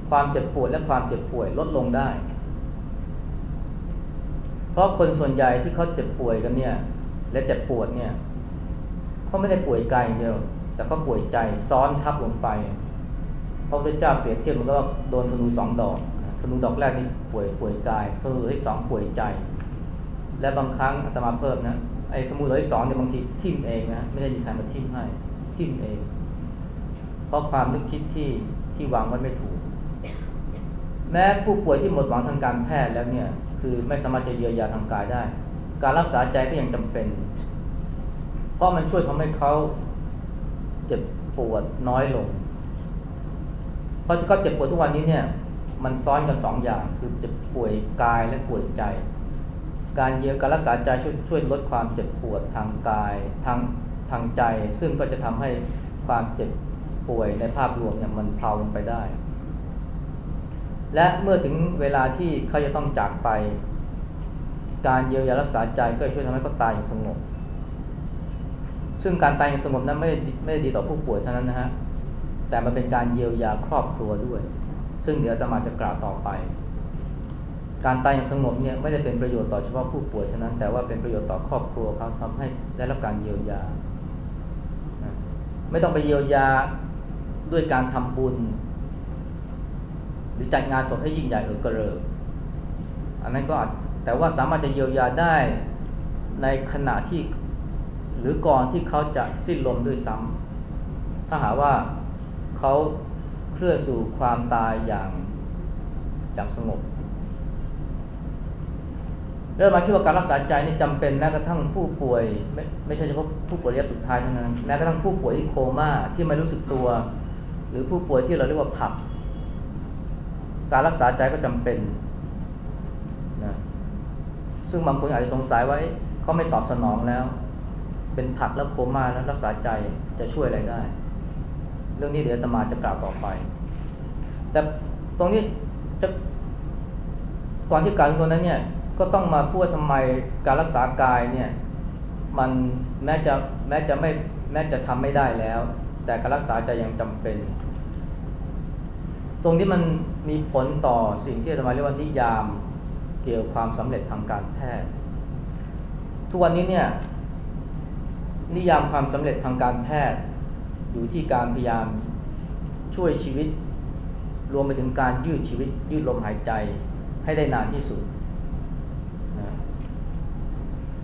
ความเจ็บปวดและความเจ็บป่วยลดลงได้ ราะคนส่วนใหญ่ที่เขาเจ็บป่วยกันเนี่ย และเจ็บปวดเนี่ยเขาไม่ได้ป่วยกายเดียว แต่เขาป่วยใจซ้อนทับลงไปพระพุทธเจ้าเปรียบเทียบมันก็โดนธนูสองดอกธนูดอกแรกนี่ป่วยป่วยกายธนูที่สองป่วยใจ และบางครั้งอาตมาเพิ่มนะไอ้สมุดที่สองเนี่ยบางทีทิ่มเองนะไม่ได้มีใครมาทิ่มให้ทิ่มเอง เพราะความนึกคิดที่ที่วางไว้ไม่ถูก แม้ผู้ป่วยที่หมดหวังทางการแพทย์แล้วเนี่ย คือไม่สามารถจะเยียวยาทางกายได้ การรักษาใจก็ยังจำเป็น เพราะมันช่วยทำให้เขาเจ็บปวดน้อยลง เพราะที่เขาเจ็บปวดทุกวันนี้เนี่ย มันซ้อนกันสองอย่างคือเจ็บป่วยกายและป่วยใจ การเยียวยาการรักษาใจช่วยช่วยลดความเจ็บปวดทางกายทางทางใจ ซึ่งก็จะทำให้ความเจ็บป่วยในภาพรวมเนี่ยมันเพลาลงไปได้ และเมื่อถึงเวลาที่เขาจะต้องจากไป การเยียวยารักษาใจก็ช่วยทำให้เขาตายอย่างสงบ ซึ่งการตายอย่างสงบนั้นไม่ไม่ได้ดีต่อผู้ป่วยเท่านั้นนะฮะ แต่มันเป็นการเยียวยาครอบครัวด้วย ซึ่งเดี๋ยวจะมาจะกล่าวต่อไป การตายอย่างสงบเนี่ยไม่ได้เป็นประโยชน์ต่อเฉพาะผู้ป่วยเท่านั้น แต่ว่าเป็นประโยชน์ต่อครอบครัวเขาทำให้ได้รับการเยียวยา ไม่ต้องไปเยียวยาด้วยการทำบุญ รือจัดงานศพให้ยิ่งใหญ่เออกระเริกอันนั้นก็แต่ว่าสามารถจะเยียวยาได้ในขณะที่หรือก่อนที่เขาจะสิ้นลมด้วยซ้ำถ้าหาว่าเขาเคลื่อนสู่ความตายอย่างอย่างสงบเริ่มมาคิดว่าการรักษาใจนี่จำเป็นแม้กระทั่งผู้ป่วย ไม่ไม่ใช่เฉพาะผู้ป่วยระยะสุดท้ายเท่านั้นแม้กระทั่งผู้ป่วยที่โคม่าที่ไม่รู้สึกตัว หรือผู้ป่วยที่เราเรียกว่าผัก การรักษาใจก็จำเป็นนะซึ่งบางคนอาจจะสงสัยว่าเขาไม่ตอบสนองแล้ว เป็นผักแล้วโคม่าแล้วรักษาใจจะช่วยอะไรได้ เรื่องนี้เดี๋ยวตมาจะกล่าวต่อไป แต่ตรงนี้จะก่อนที่กาวตรงนั้นเนี่ยก็ต้องมาพูดทำไมการรักษากายเนี่ยมันแม้จะแม้จะไม่แม้จะทำไม่ได้แล้ว แต่การรักษาใจยังจำเป็น ตรงนี้มัน มีผลต่อสิ่งที่ธรรมาเรียกว่านิยามเกี่ยวความสำเร็จทางการแพทย์ ทุกวันนี้เนี่ยนิยามความสำเร็จทางการแพทย์ อยู่ที่การพยายามช่วยชีวิต รวมไปถึงการยืดชีวิต ยืดลมหายใจให้ได้นานที่สุด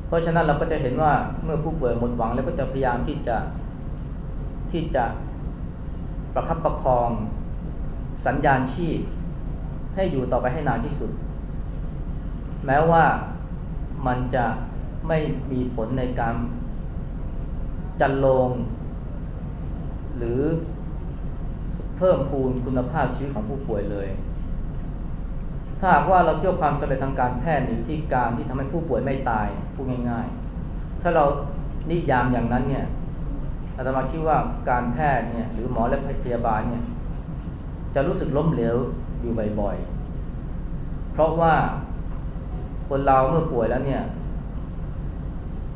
เพราะฉะนั้นเราก็จะเห็นว่าเมื่อผู้ป่วยหมดหวังแล้วก็จะพยายามที่จะที่จะประคับประคอง สัญญาณชีพ ให้อยู่ต่อไปให้นานที่สุด แม้ว่ามันจะไม่มีผลในการจันลง หรือเพิ่มพูนคุณภาพชีวิตของผู้ป่วยเลย ถ้าหากว่าเราเชื่อความสำเร็จทางการแพทย์อยู่ที่การที่ทำให้ผู้ป่วยไม่ตายพูดง่าย ๆ ถ้าเรานิยามอย่างนั้นเนี่ยอาตมาคิดว่าการแพทย์เนี่ยหรือหมอและพยาบาลเนี่ย จะรู้สึกล้มเหลวอยู่บ่อยๆ เพราะว่าคนเราเมื่อป่วยแล้วเนี่ย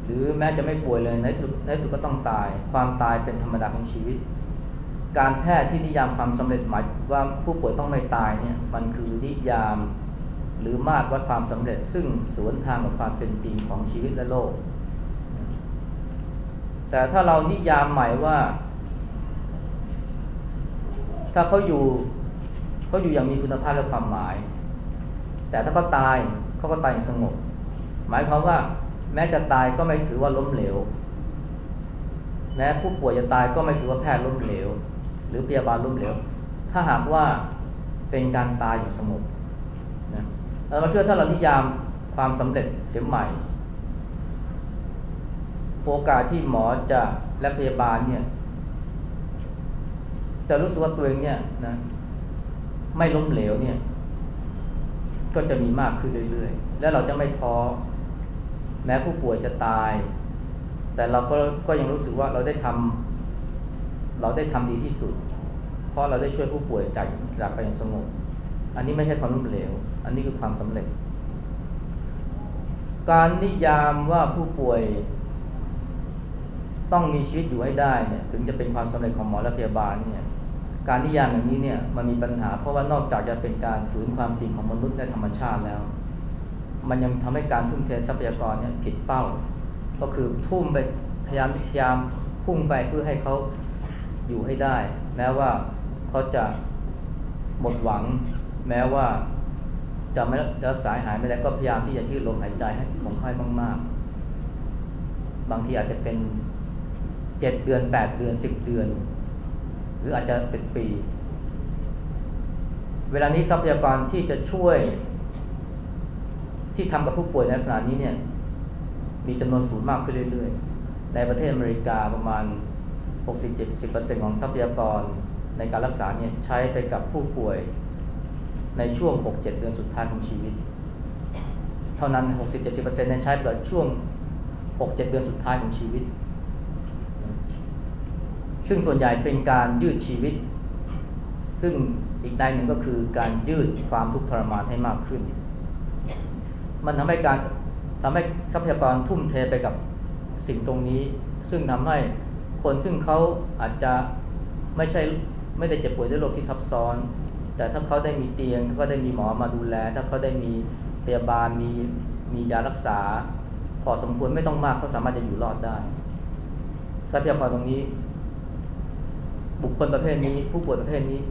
หรือแม้จะไม่ป่วยเลยในสุดในสุดก็ต้องตาย ความตายเป็นธรรมดาของชีวิต การแพทย์ที่นิยามความสำเร็จหมายว่าผู้ป่วยต้องไม่ตายเนี่ยมันคือนิยามหรือมาตรวัดความสำเร็จ ซึ่งสวนทางกับความเป็นจริงของชีวิตและโลก แต่ถ้าเรานิยามใหม่ว่า ถ้าเขาอยู่เขาอยู่อย่างมีคุณภาพและความหมาย แต่ถ้าเขาตายเขาก็ตายอย่างสงบ หมายความว่าแม้จะตายก็ไม่ถือว่าล้มเหลว แม้ผู้ป่วยจะตายก็ไม่ถือว่าแพทย์ล้มเหลว หรือพยาบาลล้มเหลว ถ้าหากว่าเป็นการตายอย่างสงบนะเรามาเชื่อถ้าเรานิยามความสำเร็จเสียใหม่ โอกาสที่หมอจะและพยาบาลเนี่ย จะรู้สึกว่าตัวเองเนี่ยนะไม่ล้มเหลวเนี่ย ก็จะมีมากขึ้นเรื่อยๆ แล้วเราจะไม่ท้อแม้ผู้ป่วยจะตาย แต่เราก็ก็ยังรู้สึกว่าเราได้ทำเราได้ทำดีที่สุด เพราะเราได้ช่วยผู้ป่วยจากจากไปอย่างสงบอันนี้ไม่ใช่ความล้มเหลว อันนี้คือความสำเร็จ การนิยามว่าผู้ป่วยต้องมีชีวิตอยู่ให้ได้เนี่ยถึงจะเป็นความสำเร็จของหมอและพยาบาลเนี่ย การนิยามอย่างนี้เนี่ยมันมีปัญหา เพราะว่านอกจากจะเป็นการฝืนความจริงของมนุษย์และธรรมชาติแล้ว มันยังทำให้การทุ่มเททรัพยากรเนี่ยผิดเป้า ก็คือทุ่มไปพยายามพยายามพุ่งไปเพื่อให้เขาอยู่ให้ได้ แม้ว่าเขาจะหมดหวัง แม้ว่าจะไม่จะรักษาหายไม่ได้ก็พยายามที่จะยืดลมหายใจให้ของไข้มาก ๆ บางทีอาจจะเป็นเจ็ดเดือนแปดเดือนสิบเดือน หรืออาจจะเป็นปี เวลานี้ทรัพยากรที่จะช่วย ที่ทำกับผู้ป่วยในลักษณะนี้เนี่ยมีจำนวนสูงมากขึ้นเรื่อยๆ ในประเทศอเมริกาประมาณ 60-70%ของทรัพยากรในการรักษาเนี่ยใช้ไปกับผู้ป่วยในช่วง 6-7 เดือนสุดท้ายของชีวิต เท่านั้น 60-70%เนี่ยใช้ไปกับช่วง 6-7 เดือนสุดท้ายของชีวิต ซึ่งส่วนใหญ่เป็นการยืดชีวิต ซึ่งอีกในหนึ่งก็คือการยืดความทุกข์ทรมานให้มากขึ้น มันทำให้การทำให้ทรัพยากรทุ่มเทไปกับสิ่งตรงนี้ ซึ่งทำให้คนซึ่งเขาอาจจะไม่ใช่ไม่ได้เจ็บป่วยด้วยโรคที่ซับซ้อน แต่ถ้าเขาได้มีเตียงถ้าเขาได้มีหมอมาดูแล ถ้าเขาได้มีพยาบาลมีมียารักษา พอสมควรไม่ต้องมากเขาสามารถจะอยู่รอดได้ ทรัพยากรตรงนี้ บุคคลประเภทนี้ ผู้ป่วยประเภทนี้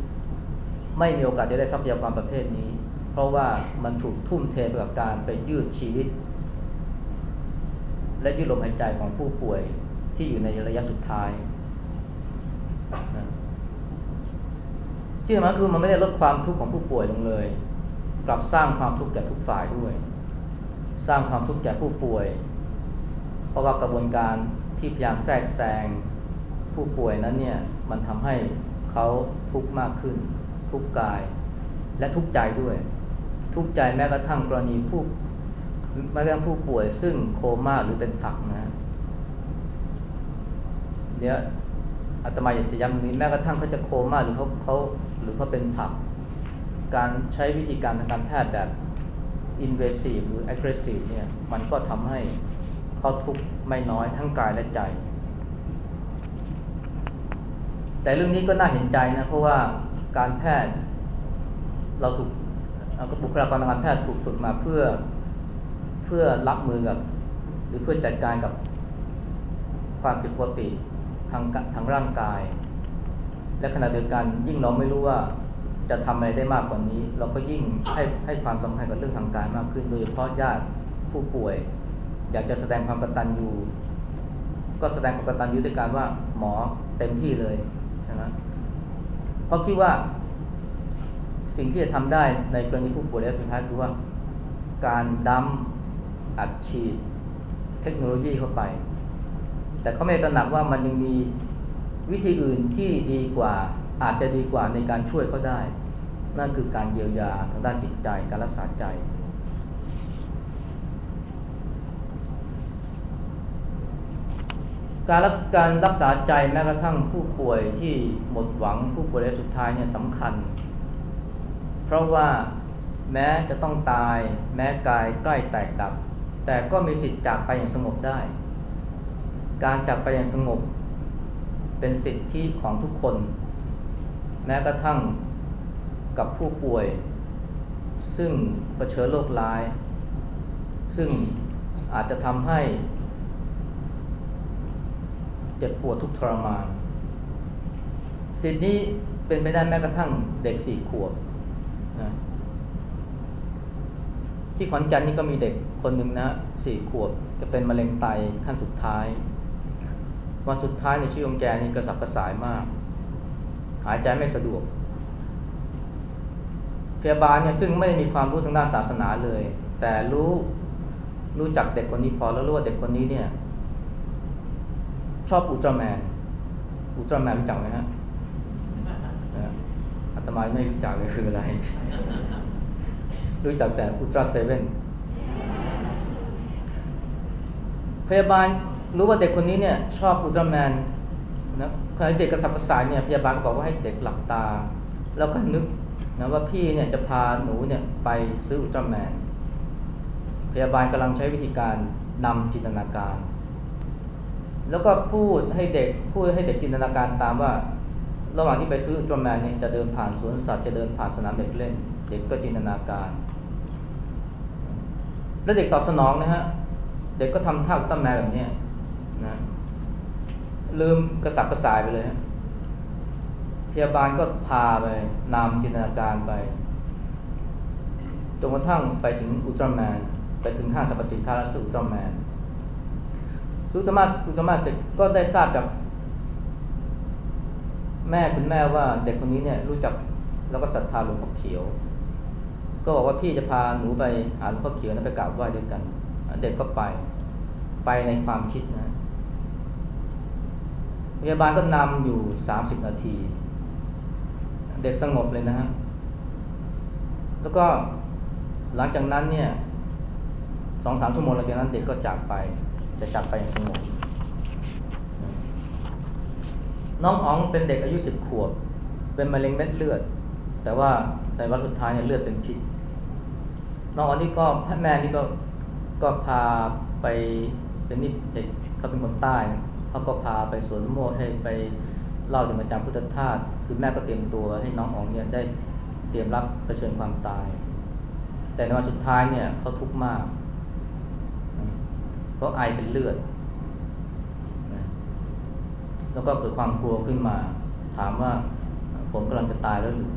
ไม่มีโอกาสจะได้ทรัพยากรประเภทนี้ เพราะว่ามันถูกทุ่มเทไปกับการไปยืดชีวิต และยืดลมหายใจของผู้ป่วยที่อยู่ในระยะสุดท้ายที่สำคัญคือมันไม่ได้ลดความทุกข์ของผู้ป่วยลงเลย กลับสร้างความทุกข์แก่ทุกฝ่ายด้วย สร้างความทุกข์แก่ผู้ป่วย เพราะว่ากระบวนการที่พยายามแทรกแซงผู้ป่วยนั้นเนี่ย มันทำให้เขาทุกข์มากขึ้น ทุกข์กาย และทุกข์ใจด้วย ทุกข์ใจแม้กระทั่งกรณีผู้แม้กระทั่งผู้ป่วยซึ่งโคม่าหรือเป็นผักนะเดี๋ยวอาตมาอยากจะย้ำตรงนี้แม้กระทั่งเขาจะโคม่าหรือเขาเขาหรือเขาเป็นผัก การใช้วิธีการทางการแพทย์แบบ invasive หรือ aggressive เนี่ยมันก็ทำให้เขาทุกข์ไม่น้อยทั้งกายและใจ แต่เรื่องนี้ก็น่าเห็นใจนะ เพราะว่าการแพทย์ เราถูกบุคลากรทางการแพทย์ถูกฝึกมาเพื่อเพื่อรับมือกับ หรือเพื่อจัดการกับความผิดปกติทางทางร่างกาย และขณะเดียวกันยิ่งเราไม่รู้ว่าจะทำอะไรได้มากกว่านี้ เราก็ยิ่งให้ให้ความสำคัญกับเรื่องทางกายมากขึ้น โดยเฉพาะญาติผู้ป่วย อยากจะแสดงความกตัญญูก็แสดงความกตัญญูด้วยการว่าหมอเต็มที่เลย เพราะคิดว่าสิ่งที่จะทำได้ในกรณีผู้ป่วยระยะสุดท้ายคือว่า การดัมอัดฉีดเทคโนโลยีเข้าไป แต่เขาไม่ตระหนักว่ามันยังมีวิธีอื่นที่ดีกว่าอาจจะดีกว่าในการช่วยเขาได้ นั่นคือการเยียวยาทางด้านจิตใจการรักษาใจ การรักการรักษาใจแม้กระทั่งผู้ป่วยที่หมดหวังผู้ป่วยระยะสุดท้ายเนี่ยสำคัญ เพราะว่าแม้จะต้องตาย แม้กายใกล้แตกดับ แต่ก็มีสิทธิ์จากไปอย่างสงบได้ การจากไปอย่างสงบ เป็นสิทธิของทุกคน แม้กระทั่งกับผู้ป่วย ซึ่งเผชิญโรคร้าย ซึ่งอาจจะทำให้ เจ็บปวดทุกทรมาน สิ่งนี้เป็นไปได้แม้กระทั่งเด็กสี่ขวบนะที่ขอนแก่นนี่ก็มีเด็กคนหนึ่งนะสี่ขวบจะเป็นมะเร็งไตขั้นสุดท้าย วันสุดท้ายในชีวิตของแกนี่กระสับกระส่ายมาก หายใจไม่สะดวกพยาบาลเนี่ยซึ่งไม่ได้มีความรู้ทางด้านศาสนาเลย แต่รู้รู้จักเด็กคนนี้พอแล้วรู้ว่าเด็กคนนี้เนี่ย ชอบอุลตร้าแมน อุลตร้าแมนรู้จักไหมฮะอาตมาไม่รู้จักเลยคืออะไร รู้จักแต่อุลตร้าเซเว่นพยาบาลรู้ว่าเด็กคนนี้เนี่ยชอบอุลตร้าแมนนะขณะเด็กกระสับกระส่ายเนี่ยพยาบาลก็บอกว่าให้เด็กหลับตา แล้วก็นึกนะว่าพี่เนี่ยจะพาหนูเนี่ยไปซื้ออุลตร้าแมน พยาบาลกำลังใช้วิธีการนำจินตนาการ แล้วก็พูดให้เด็กพูดให้เด็กจินตนาการตามว่า ระหว่างที่ไปซื้อจอุลตร้าแมนเนี่ยจะเดินผ่านสวนสัตว์จะเดินผ่านสนามเด็กเล่น เด็กก็จินตนาการ แล้วเด็กตอบสนองนะฮะเด็กก็ทำท่าอุลตร้าแมนแบบนี้นะลืมกระสับกระส่ายไปเลยฮะพยาบาลก็พาไปนำจินตนาการไปจนกระทั่งไปถึงอุลตร้าแมนไปถึงห้างสรรพสินค้าแล้วซื้ออุลตร้าแมน ซื้ออุลตร้าแมนอุลตร้าแมนเสร็จก็ได้ทราบจากแม่คุณแม่ว่าเด็กคนนี้เนี่ยรู้จักแล้วก็ศรัทธาหลวงพ่อเขียว ก็บอกว่าพี่จะพาหนูไปหาหลวงพ่อเขียวนะไปกราบไหว้ด้วยกัน เด็กก็ไปไปในความคิดนะพยาบาลก็นำอยู่สามสิบนาที เด็กสงบเลยนะฮะ แล้วก็หลังจากนั้นเนี่ยสองสามชั่วโมงหลังจากนั้นเด็กก็จากไป จะจากไปอย่างสงบน้องอ๋องเป็นเด็กอายุสิบขวบ เป็นมะเร็งเม็ดเลือด แต่ว่าแต่ว่าสุดท้ายเนี่ยเลือดเป็นพิษน้องอ๋องนี่ก็พ่แม่นี่ก็ก็พาไปเป็นนี่เด็กเขาเป็นคนใต้เขาก็พาไปสวนโมกให้ไปเล่าถึงอาจารย์พุทธทาสคือแม่ก็เตรียมตัวให้น้องอ๋องเนี่ยได้เตรียมรับเผชิญความตาย แต่ในวันสุดท้ายเนี่ยเขาทุกข์มาก เพราะไอเป็นเลือดแล้วก็เกิดความกลัวขึ้นมา ถามว่าผมกำลังจะตายแล้วหรือ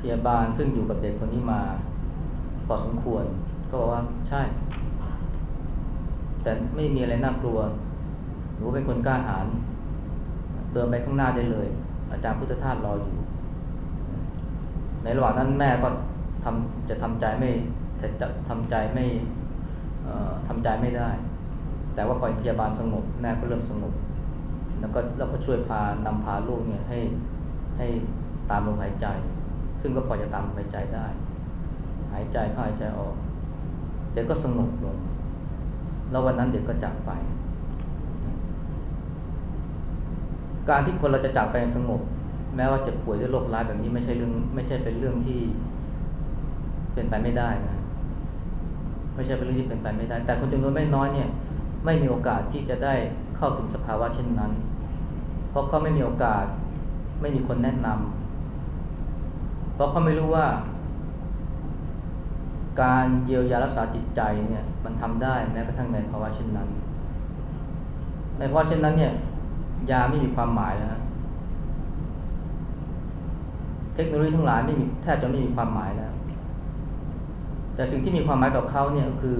พยาบาลซึ่งอยู่กับเด็กคนนี้มาพอสมควร ก็บอกว่าใช่ แต่ไม่มีอะไรน่ากลัวหนูเป็นคนกล้าหาญเดินไปข้างหน้าได้เลย อาจารย์พุทธทาสรออยู่ ในระหว่างนั้นแม่ก็ทำจะทำใจไม่จะทำใจไม่ ทำใจไม่ได้ แต่ว่าพอพยาบาลสงบแม่ก็เริ่มสงบ แล้วก็เราก็ช่วยพานำพาลูกเนี่ยให้ให้ตามลมหายใจ ซึ่งก็พอจะตามลมหายใจได้ หายใจเข้าหายใจออก เด็กก็สงบลง แล้ววันนั้นเด็กก็จากไป การที่คนเราจะจากไปสงบ แม้ว่าจะป่วยด้วยโรคร้ายแบบนี้ไม่ใช่เรื่องไม่ใช่เป็นเรื่องที่เป็นไปไม่ได้นะ ไม่ใช่เป็นเรื่องที่เป็นไปไม่ได้ แต่คนจำนวนไม่น้อยเนี่ยไม่มีโอกาสที่จะได้เข้าถึงสภาวะเช่นนั้น เพราะเขาไม่มีโอกาสไม่มีคนแนะนำเพราะเขาไม่รู้ว่า การเยียวยารักษาจิตใจเนี่ยมันทำได้แม้กระทั่งในภาวะเช่นนั้น ในภาวะเช่นนั้นเนี่ยยาไม่มีความหมายแล้วเทคโนโลยีทั้งหลายไม่มีแทบจะไม่มีความหมายแล้ว แต่สิ่งที่มีความหมายกับเขาเนี่ยคือ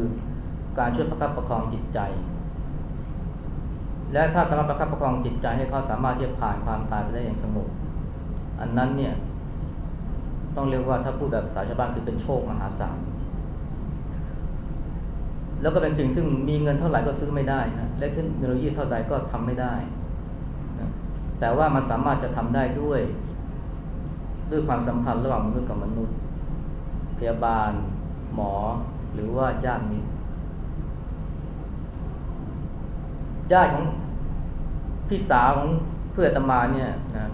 การช่วยประคับประคองจิตใจ และถ้าสามารถประคับประคองจิตใจให้เขาสามารถที่จะผ่านความตายไปได้อย่างสงบอันนั้นเนี่ยต้องเรียกว่าถ้าพูดแบบสาชาวบ้านคือเป็นโชคมหาศาลแล้วก็เป็นสิ่งซึ่งมีเงินเท่าไหร่ก็ซื้อไม่ได้นะและเทคโนโลยีเท่าใดก็ทำไม่ได้นะแต่ว่ามันสามารถจะทำได้ด้วย ด้วยความสัมพันธ์ระหว่างมนุษย์กับมนุษย์ พยาบาล หมอหรือว่าญาติมิตรญาติของพี่สาวของเพื่อนตมาเนี่ยนะ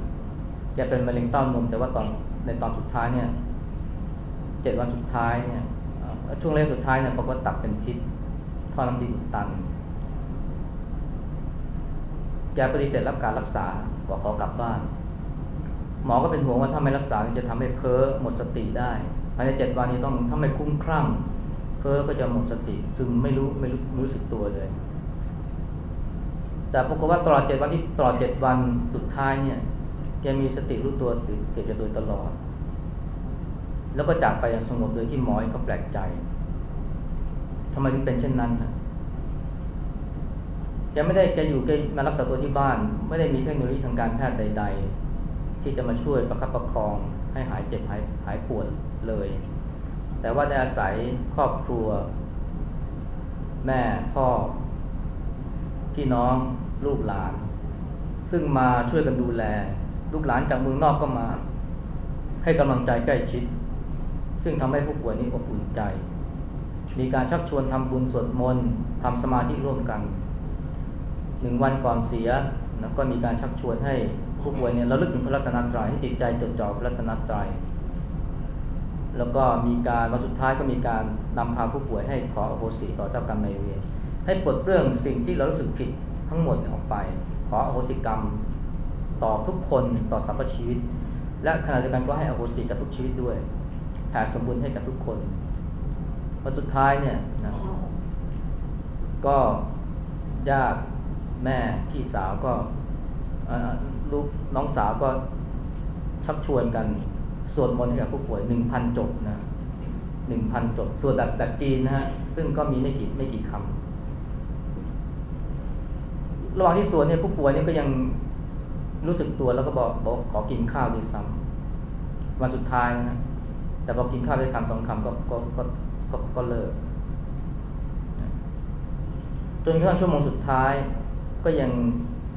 แกเป็นมะเร็งเต้านมแต่ว่าตอนในตอนสุดท้ายเนี่ยเจ็ดวันสุดท้ายเนี่ยช่วงแรกสุดท้ายเนี่ยปรากฏตับเป็นพิษท่อน้ำดีอุดตันแกปฏิเสธรับการรักษาบอกขอกลับบ้าน หมอก็เป็นห่วงว่าถ้าไม่รักษาจะทำให้เพ้อหมดสติได้ ภายในเจ็ดวันนี้ต้องถ้าไม่คุ้มครั่งเพ้อก็จะหมดสติ ซึ่งไม่รู้ไม่รู้รู้สึกตัวเลย แต่ปรากฏว่าตลอดเจ็ดวันที่ตลอดเจ็ดวันสุดท้ายเนี่ยแกมีสติรู้ตัวตื่นเกิดจะโดยตลอด แล้วก็จากไปอย่างสงบโดยที่หมอก็แปลกใจทำไมถึงเป็นเช่นนั้นนะแกไม่ได้แกอยู่แกมารักษาตัวที่บ้าน ไม่ได้มีเทคโนโลยีทางการแพทย์ใด ๆ ที่จะมาช่วยประคับประคองให้หายเจ็บหายหายปวด เลย แต่ว่าได้อาศัยครอบครัว แม่พ่อ พี่น้องลูกหลาน ซึ่งมาช่วยกันดูแล ลูกหลานจากเมืองนอกก็มา ให้กำลังใจใกล้ชิด ซึ่งทำให้ผู้ป่วยนี้อบอุ่นใจ มีการชักชวนทำบุญสวดมนต์ทำสมาธิร่วมกันหนึ่งวันก่อนเสียนะก็มีการชักชวนให้ผู้ป่วยเนี่ยเราลึกถึงพระรัตนตรัยให้จิตใจจดจ่อพระรัตนตรัย แล้วก็มีการมาสุดท้ายก็มีการนำพาผู้ป่วยให้ขออโหสิต่อเจ้ากรรมนายเวรให้ปลดเรื่องสิ่งที่เรารู้สึกผิดทั้งหมดออกไป ขออโหสิกรรมต่อทุกคนต่อสรรพชีวิต และขณะเดียวกันก็ให้อโหสิกับทุกชีวิตด้วยแผ่สมบูรณ์ให้กับทุกคนวันสุดท้ายเนี่ยนะก็ญาติแม่พี่สาวก็ลูกน้องสาวก็ชักชวนกัน สวดมนต์ให้กับผู้ป่วยหนึ่งพันจบนะหนึ่งพันจบสวดแบบแบบจีนนะฮะซึ่งก็มีไม่กี่ไม่กี่คำระหว่างที่สวดเนี่ยผู้ป่วยเนี่ยก็ยังรู้สึกตัวแล้วก็บอกบอกขอกินข้าวดีซ้ำวันสุดท้ายนะแต่พอกินข้าวได้คำสองคำก็ก็ก็ก็ก็เลิกจนกระทั่งชั่วโมงสุดท้ายก็ยัง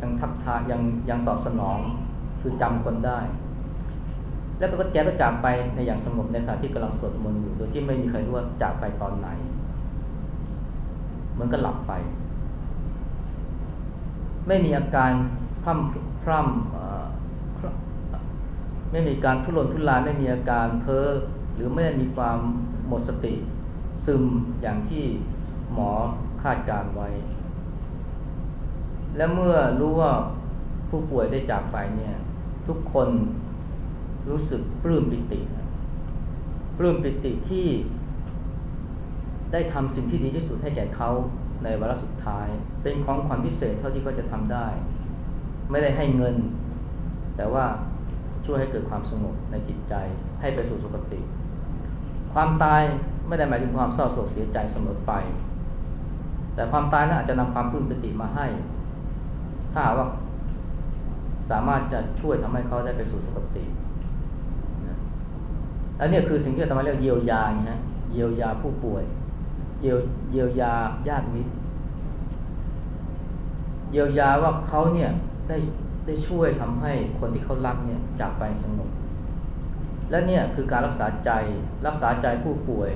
ยังทักทายยังยังตอบสนองคือจำคนได้ แล้วก็แกก็จากไปในอย่างสงบในขณะที่กำลังสวดมนต์อยู่ โดยที่ไม่มีใครรู้ว่าจากไปตอนไหน เหมือนก็หลับไป ไม่มีอาการพร่ำพร่ำไม่มีการทุรนทุรายไม่มีอาการเพ้อหรือไม่ได้มีความหมดสติ ซึมอย่างที่หมอคาดการไว้ และเมื่อรู้ว่าผู้ป่วยได้จากไปเนี่ย ทุกคน รู้สึกปลื้มปิติปลื้มปิติที่ได้ทำสิ่งที่ดีที่สุดให้แก่เขาในวาระสุดท้าย เป็นของขวัญพิเศษเท่าที่เขาจะทำได้ ไม่ได้ให้เงิน แต่ว่าช่วยให้เกิดความสงบในจิตใจ ให้ไปสู่สุคติ ความตายไม่ได้หมายถึงความเศร้าโศกเสียใจเสมอไป แต่ความตายนั้นอาจจะนำความปลื้มปิติมาให้ ถ้าว่าสามารถจะช่วยทำให้เขาได้ไปสู่สุคติ อันนี้คือสิ่งที่ธรรมะเรียกเยียวยาไงเยียวยาผู้ป่วย เยียวยาญาติมิตร เยียวยาว่าเขาเนี่ยได้ได้ช่วยทำให้คนที่เขารักเนี่ยจากไปสงบ และเนี่ยคือการรักษาใจรักษาใจผู้ป่วย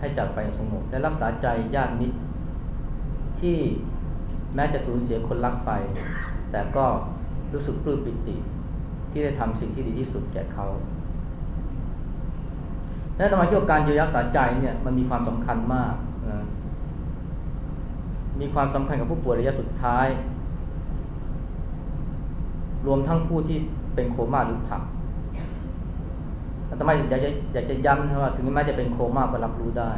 ให้จากไปสงบ และรักษาใจญาติมิตร ที่แม้จะสูญเสียคนรักไป แต่ก็รู้สึกปลื้มปิติ ที่ได้ทำสิ่งที่ดีที่สุดแก่เขา และธรรมที่การเยียวยาสาใจเนี่ยมันมีความสำคัญมากนะมีความสำคัญกับผู้ป่วยระยะสุดท้าย รวมทั้งผู้ที่เป็นโคม่าหรือผักแต่ไมอยากจะอยากจะย้ำนะว่าถึงแม้จะเป็นโคม่าก็รับรู้ได้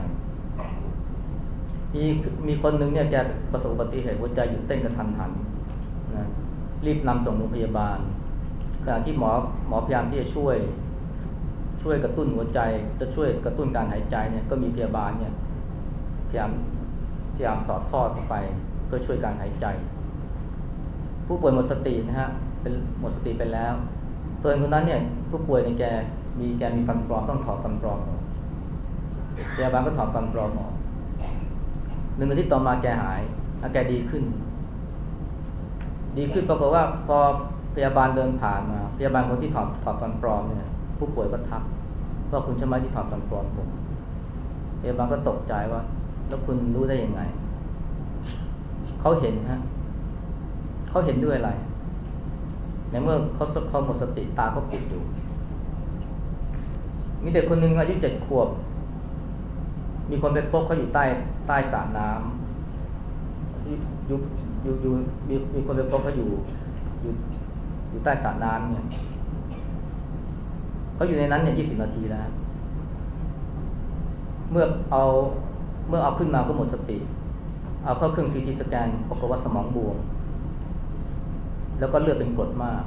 มีมีคนหนึ่งเนี่ยแกประสบอุบัติเหตุหัวใจหยุดเต้นกระทันหันนะรีบนำส่งโรงพยาบาลขณะที่หมอหมอพยายามที่จะช่วย ช่วยกระตุ้นหัวใจ จะช่วยกระตุ้นการหายใจเนี่ยก็มีพยาบาลเนี่ยพยายามพยายามสอดท่อเข้าไป เพื่อช่วยการหายใจ ผู้ป่วยหมดสตินะฮะเป็นหมดสติไปแล้วตัวคนนั้นเนี่ยผู้ป่วยในแกมีแกมีฟันปลอมต้องถอดฟันปลอมออกพยาบาลก็ถอดฟันปลอมออกหนึ่งอาทิตย์ต่อมาแกหายอาแกดีขึ้น ดีขึ้นปรากฏว่าพอพยาบาลเดินผ่านมา พยาบาลคนที่ถอดถอดฟันปลอมเนี่ย ผู้ป่วยก็ทักว่าคุณใช่ไหมที่ถอดฟันปลอมผมพยาบาลก็ตกใจว่า แล้วคุณรู้ได้ยังไง เขาเห็นฮะเขาเห็นด้วยอะไร ในเมื่อเขาเขาหมดสติตาก็ปิดอยู่ มีเด็กคนหนึ่งอายุเจ็ดขวบ มีคนไปพบเขาอยู่ใต้ใต้สระน้ำอยู่อยู่อยู่มีมีคนไปพบเขาอยู่อยู่อยู่ใต้สระน้ำเนี่ย เขาอยู่ในนั้นเนี่ยยีนาทีแล้ว เมื่อเอาเมื่อเอาขึ้นมาก็หมดสติ เอาเข้าเครื่องซีทีสแกนปรากฏว่าสมองบวม แล้วก็เลือดเป็นกรดมาก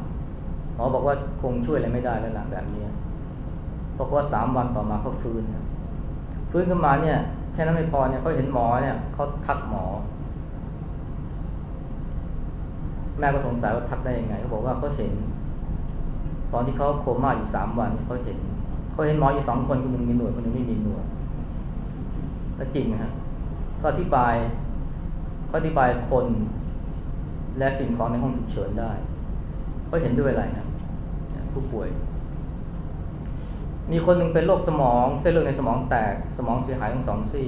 หมอบอกว่าคงช่วยอะไรไม่ได้แล้วหล่ะแบบนี้เพราะว่าสามวันต่อมาเขาฟื้นฟื้นขึ้นมาเนี่ยแค่นั้นไม่พอเนี่ยเขาเห็นหมอเนี่ยเขาทักหมอ แม่ก็สงสัยว่าทักได้ยังไงเขาบอกว่าเขาเห็น ตอนที่เขาโคม่าอยู่สามวันเขาเห็นเขาเห็นหมออยู่สองคนคนหนึ่งมีหนวดคนหนึ่งไม่มีหนวดแล้วจริงนะฮะก็อธิบายเขาอธิบายคนและสิ่งของในห้องฉุกเฉินได้ก็เห็นด้วยอะไรนะผู้ป่วย มีคนหนึ่งเป็นโรคสมอง เส้นเลือดในสมองแตกสมองเสียหายทั้งสองซี่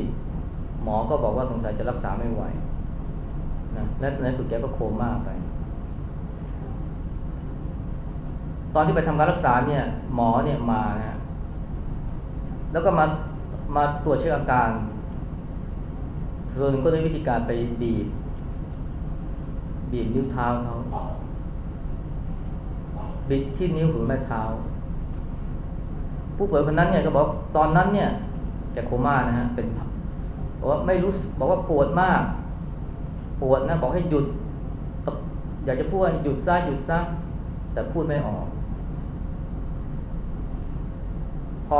หมอก็บอกว่าสงสัยจะรักษาไม่ไหวนะและในสุดแกก็โคม่าไป ตอนที่ไปทำการรักษาเนี่ยหมอเนี่ยมานะแล้วก็มามาตรวจเช็คอาการ ส่วนหนึ่งก็ด้วยวิธีการไปบีบ บีบนิ้วเท้าเขาบิดที่นิ้วหัวแม่เท้า ผู้ป่วยคนนั้นเนี่ยก็บอกตอนนั้นเนี่ยแกโคม่านะฮะเป็นบอกว่าไม่รู้บอกว่าปวดมาก ปวดนะบอกให้หยุด อยากจะพูดว่าหยุดซะหยุดซะแต่พูดไม่ออก พอ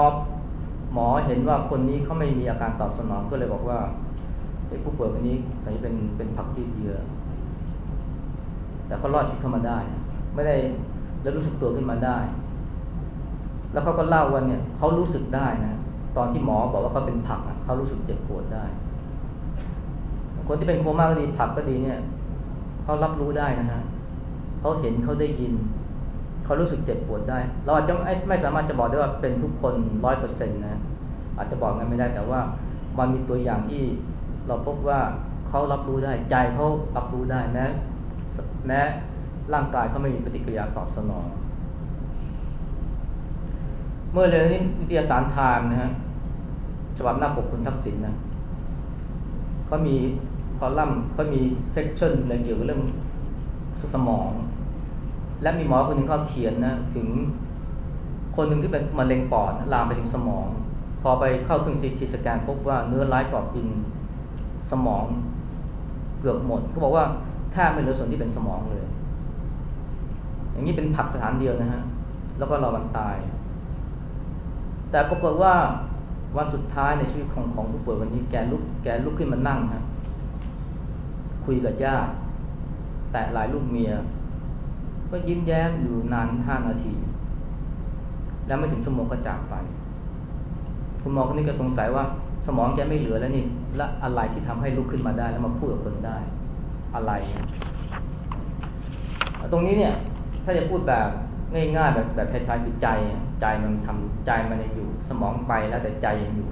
หมอเห็นว่าคนนี้เขาไม่มีอาการตอบสนองก็เลยบอกว่าไอ้ผู้ป่วยคนนี้สัยเป็นเป็นผักยืดเยื้อแต่เขารอดชีวิตเข้ามาได้ ไม่ได้แล้วรู้สึกตัวขึ้นมาได้ แล้วเขาก็เล่าว่าเนี่ยเขารู้สึกได้นะตอนที่หมอบอกว่าเขาเป็นผักเขารู้สึกเจ็บปวดได้ คนที่เป็นโคม่าก็ดีผักก็ดีเนี่ยเขารับรู้ได้นะฮะเขาเห็นเขาได้ยิน เขารู้สึกเจ็บปวดได้ เราอาจจะไม่สามารถจะบอกได้ว่าเป็นทุกคนร้อยเปอร์เซ็นต์นะอาจจะบอกงั้นไม่ได้แต่ว่ามันมีตัวอย่างที่เราพบว่าเขารับรู้ได้ใจเขารับรู้ได้แม้แม้ร่างกายเขาไม่มีปฏิกิริยาตอบสนอง เมื่อเรียนนิตยสารไทม์นะฮะฉบับหน้าปกคุณทักษิณนะเขามีคอลัมน์เขามีsection อะไรเกี่ยวกับเรื่องสมอง และมีหมอคนหนึ่งเขาเขียนนะถึงคนหนึ่งที่เป็นมะเร็งปอดลามไปถึงสมอง พอไปเข้าเครื่อง CT scan พบว่าเนื้อร้ายปอดกินสมองเกือบหมดเขาบอกว่าแทบไม่เหลือส่วนที่เป็นสมองเลย อย่างนี้เป็นผักสถานเดียวนะฮะแล้วก็รอวันตาย แต่ปรากฏว่าวันสุดท้ายในชีวิตของของผู้ป่วยคนนี้แกลุกแกลุกขึ้นมานั่งฮะคุยกับญาติแต่หลายลูกเมีย ก็ยิ้มแย้มอยู่นานห้านาที แล้วไม่ถึงชั่วโมงก็จากไป คุณหมอคนนี้ก็สงสัยว่า สมองแกไม่เหลือแล้วนี่และอะไรที่ทำให้ลุกขึ้นมาได้แล้วมาพูดกับคนได้ อะไร ตรงนี้เนี่ย ถ้าจะพูดแบบง่ายๆแบบแบบไทยๆคือใจ ใจมันทำใจมันยังอยู่ สมองไปแล้วแต่ใจยังอยู่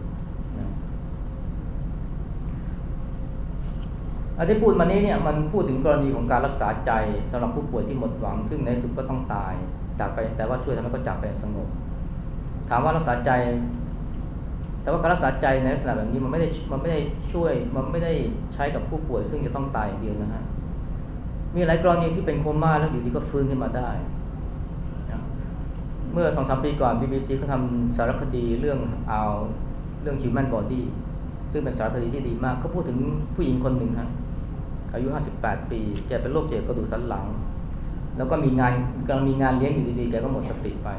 นที่พูดมานี้เนี่ยมันพูดถึงกรณีของการรักษาใจสำหรับผู้ป่วยที่หมดหวัง ซึ่งในสุดก็ต้องตายจากไปแต่ว่าช่วยทำให้เขาจากไปสงบ ถามว่ารักษาใจ แต่ว่าการรักษาใจในลักษณะแบบนี้มันไม่ได้มันไม่ได้ช่วยมันไม่ได้ใช้กับผู้ป่วย ซึ่งจะต้องตายอย่างเดียวนะฮะมีหลายกรณีที่เป็นโคม่าแล้วอยู่ดีก็ฟื้นขึ้นมาได้เมื่อสองสามปีก่อน BBC เขาทำสารคดีเรื่องเอาเรื่อง human body ซึ่งเป็นสารคดีที่ดีมากเขาพูดถึงผู้หญิงคนหนึ่งฮะ อายุ 58 ปี แกเป็นโรคเกี่กับกระดูกสันหลัง แล้วก็มีงานกำลังมีงานเลี้ยงอยู่ดีๆ แกก็หมดสติไป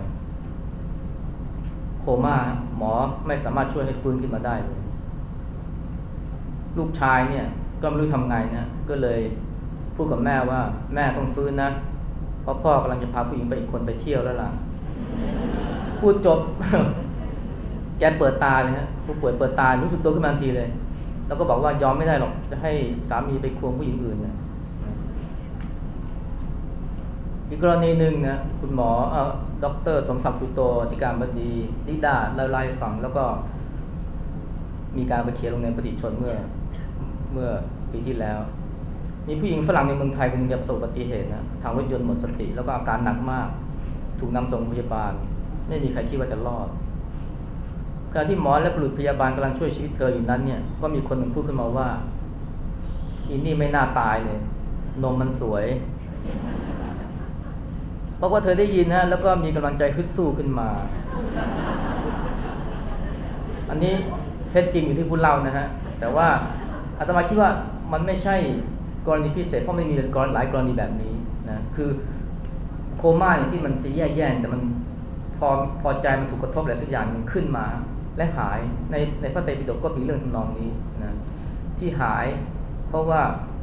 โคม่าหมอไม่สามารถช่วยให้ฟื้นขึ้นมาได้เลยลูกชายเนี่ยก็ไม่รู้ทำไงนะ ก็เลยพูดกับแม่ว่าแม่ต้องฟื้นนะ เพราะพ่อกำลังจะพาผู้หญิงไปอีกคนไปเที่ยวแล้วล่ะ พูดจบ แกเปิดตาเลยฮะผู้ป่วยเปิดตา รู้สึกตัวขึ้นมาทันทีเลย แล้วก็บอกว่ายอมไม่ได้หรอก จะให้สามีไปควงผู้หญิงอื่นนะอีกกรณีหนึ่งนะคุณหมอเออด็อกเตอร์สมศักดิ์สุโตธิการบดีนิดาเล่าให้ฟังแล้วก็ มีการไปเขียนลงในมติชนเมื่อเมื่อปีที่แล้ว มีผู้หญิงฝรั่งในเมืองไทยคนนึงประสบอุบัติเหตุนะทางรถยนต์หมดสติ แล้วก็อาการหนักมาก ถูกนำส่งโรงพยาบาล ไม่มีใครคิดว่าจะรอด ขณะที่หมอและบุรุษพยาบาลกำลังช่วยชีวิตเธออยู่นั้นเนี่ยก็มีคนหนึ่งพูดขึ้นมาว่าอินนี่ไม่น่าตายเลย นมมันสวย เพราะว่าเธอได้ยินนะแล้วก็มีกำลังใจฮึดสู้ขึ้นมา อันนี้เท็จจริงอยู่ที่ผู้เล่านะฮะ แต่ว่าอาตมาคิดว่ามันไม่ใช่กรณีพิเศษเพราะไม่มีกรณีหลายกรณีแบบนี้นะคือโคม่าอย่างที่มันจะแย่ๆแต่มันพอพอใจมันถูกกระทบอะไรสักอย่างมันขึ้นมา และหายในในพระไตรปิฎกก็มีเรื่องทำนองนี้นะที่หายเพราะว่า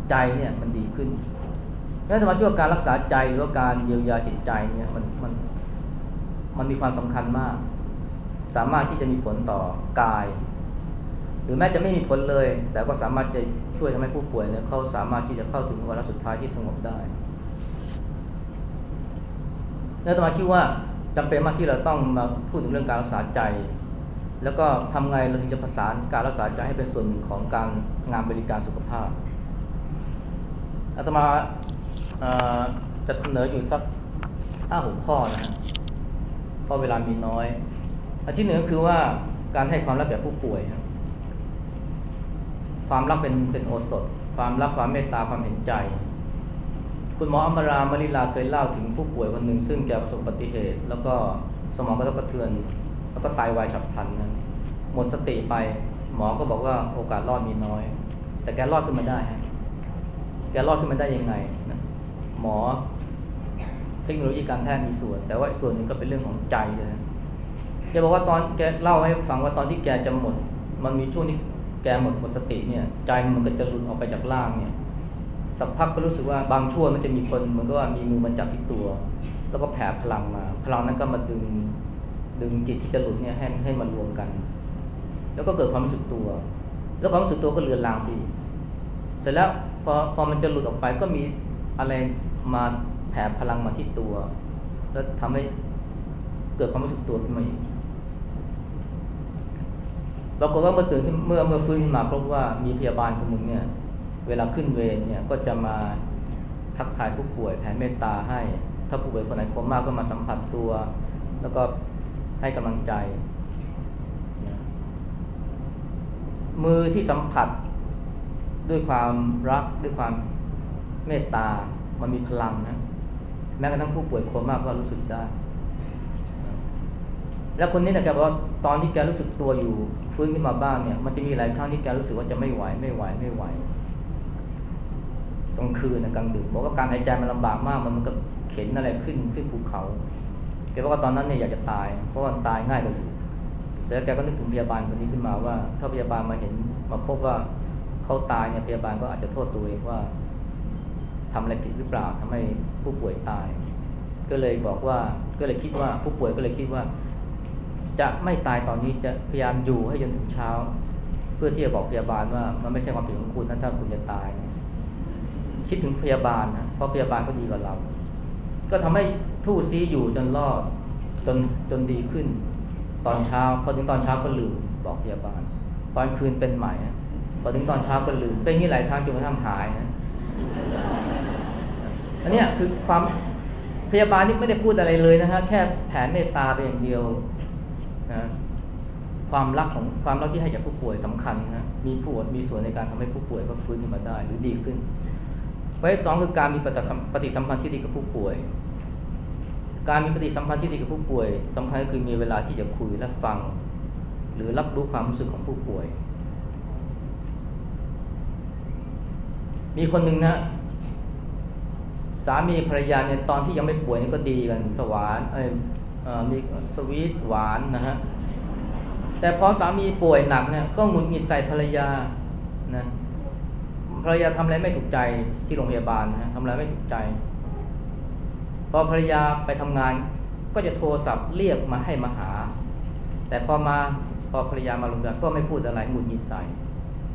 ใจเนี่ยมันดีขึ้นงั้นธรรมะที่ว่าการรักษาใจหรือว่าการเยียวยาจิตใจเนี่ยมันมันมันมีความสำคัญมาก สามารถที่จะมีผลต่อกาย หรือแม้จะไม่มีผลเลย แต่ก็สามารถจะช่วยทำให้ผู้ป่วยเนี่ยเขาสามารถที่จะเข้าถึงวาระสุดท้ายที่สงบได้แล้วตมาคิดว่าจำเป็นมากที่เราต้องมาพูดถึงเรื่องการรักษาใจ แล้วก็ทำไงเราถึงจะประสานการรักษาใจให้เป็นส่วนหนึ่งของการงานบริการสุขภาพอาตมาจะเสนออยู่สักห้าหกข้อนะฮะเพราะเวลามีน้อย อันที่หนึ่งก็คือว่าการให้ความรักแก่ผู้ป่วย ความรักเป็นเป็นโอสถ ความรักความเมตตาความเห็นใจ คุณหมออมรามลิลาเคยเล่าถึงผู้ป่วยคนหนึ่งซึ่งแกประสบอุบัติเหตุ แล้วก็สมองกระทบกระเทือน แล้วก็ตายวายฉับพลันนะหมดสติไปหมอก็บอกว่าโอกาสรอดมีน้อย แต่แกรอดขึ้นมาได้ฮะแกรอดขึ้นมาได้ยังไงนะหมอเทคโนโลยีการแพทย์มีส่วน แต่ว่าส่วนนึ่งก็เป็นเรื่องของใจเลยแกบอกว่าตอนแกเล่าให้ฟังว่าตอนที่แกจะหมด มันมีช่วงที่แกหมดหมดสติเนี่ย ใจมันก็จะหลุดออกไปจากร่างเนี่ยสักพักก็รู้สึกว่าบางช่วงมันจะมีคนมันก็ว่ามีมือมันจับที่ตัว แล้วก็แผ่พลังมา พลังนั้นก็มาดึง ดึงจิตที่จะหลุดเนี่ยให้ให้มันรวมกัน แล้วก็เกิดความรู้สึกตัว แล้วความรู้สึกตัวก็เลือนลางไปเสร็จแล้วพอพอมันจะหลุดออกไปก็มีอะไรมาแผ่พลังมาที่ตัว แล้วทำให้เกิดความรู้สึกตัวขึ้นมาอีกปรากฏว่าเมื่อตื่นขึ้นเมื่อเมื่อฟื้นมาพบว่ามีพยาบาลคนหนึ่งเนี่ยเวลาขึ้นเวรเนี่ยก็จะมาทักทายผู้ป่วยแผ่เมตตาให้ ถ้าผู้ป่วยคนไหนโคม่าก็มาสัมผัสตัว แล้วก็ ให้กำลังใจมือที่สัมผัสด้วยความรักด้วยความเมตตา มันมีพลังนะแม้กระทั่งผู้ป่วยโคม่าก็รู้สึกได้ แล้วคนนี้นะแกบอกว่าตอนที่แกรู้สึกตัวอยู่ฟื้นขึ้นมาบ้างเนี่ย มันจะมีหลายครั้งที่แกรู้สึกว่าจะไม่ไหวไม่ไหวไม่ไหวกลางคืนนะกลางดึกบอกว่าการหายใจมันลำบากมากมันมันก็เข็นอะไรขึ้นขึ้นภูเขา แกบอกว่าตอนนั้นเนี่ยอยากจะตาย เพราะว่าตายง่ายกว่าอยู่เสร็จแล้วแกก็นึกถึงพยาบาลคนนี้ขึ้นมาว่า ถ้าพยาบาลมาเห็นมาพบว่าเขาตายเนี่ยพยาบาลก็อาจจะโทษตัวเองว่าทำอะไรผิดหรือเปล่าทำให้ผู้ป่วยตาย ก็เลยบอกว่าก็เลยคิดว่าผู้ป่วยก็เลยคิดว่า จะไม่ตายตอนนี้จะพยายามอยู่ให้จนถึงเช้า เพื่อที่จะบอกพยาบาลว่ามันไม่ใช่ความผิดของคุณนะถ้าคุณจะตาย คิดถึงพยาบาลนะเพราะพยาบาลก็ดีกว่าเรา ก็ทำให้ ทู่ซีอยู่จนรอดจนจนดีขึ้น ตอนเช้าพอถึงตอนเช้าก็ลืมบอกพยาบาล ตอนคืนเป็นใหม่พอถึงตอนเช้าก็ลืมเป็นอย่างนี้หลายครั้งจนกระทั่งหายนะอันนี้คือความพยาบาลนี่ไม่ได้พูดอะไรเลยนะฮะแค่แผ่เมตตาไปอย่างเดียวนะความรักของความรักที่ให้กับผู้ป่วยสำคัญนะมีผู้มีส่วนในการทำให้ผู้ป่วยก็ฟื้นขึ้นมาได้ หรือดีขึ้นไว้สองคือการมีปฏิสัมพันธ์ที่ดีกับผู้ป่วย การมีปฏิสัมพันธ์ที่ดีกับผู้ป่วยสำคัญก็คือมีเวลาที่จะคุยและฟัง หรือรับรู้ความรู้สึกของผู้ป่วย มีคนหนึ่งนะสามีภรรยาเนี่ยตอนที่ยังไม่ป่วยนี่ก็ดีกันสวานเออมีสวีทหวานนะฮะแต่พอสามีป่วยหนักเนี่ยก็หงุดหงิดใส่ภรรยานะภรรยาทำอะไรไม่ถูกใจที่โรงพยาบาลนะทำอะไรไม่ถูกใจ พอภรรยาไปทำงาน ก็จะโทรศัพท์เรียกมาให้มาหา แต่พอมาพอภรรยามาโรงพยาบาลก็ไม่พูดอะไรหงุดหงิดใส่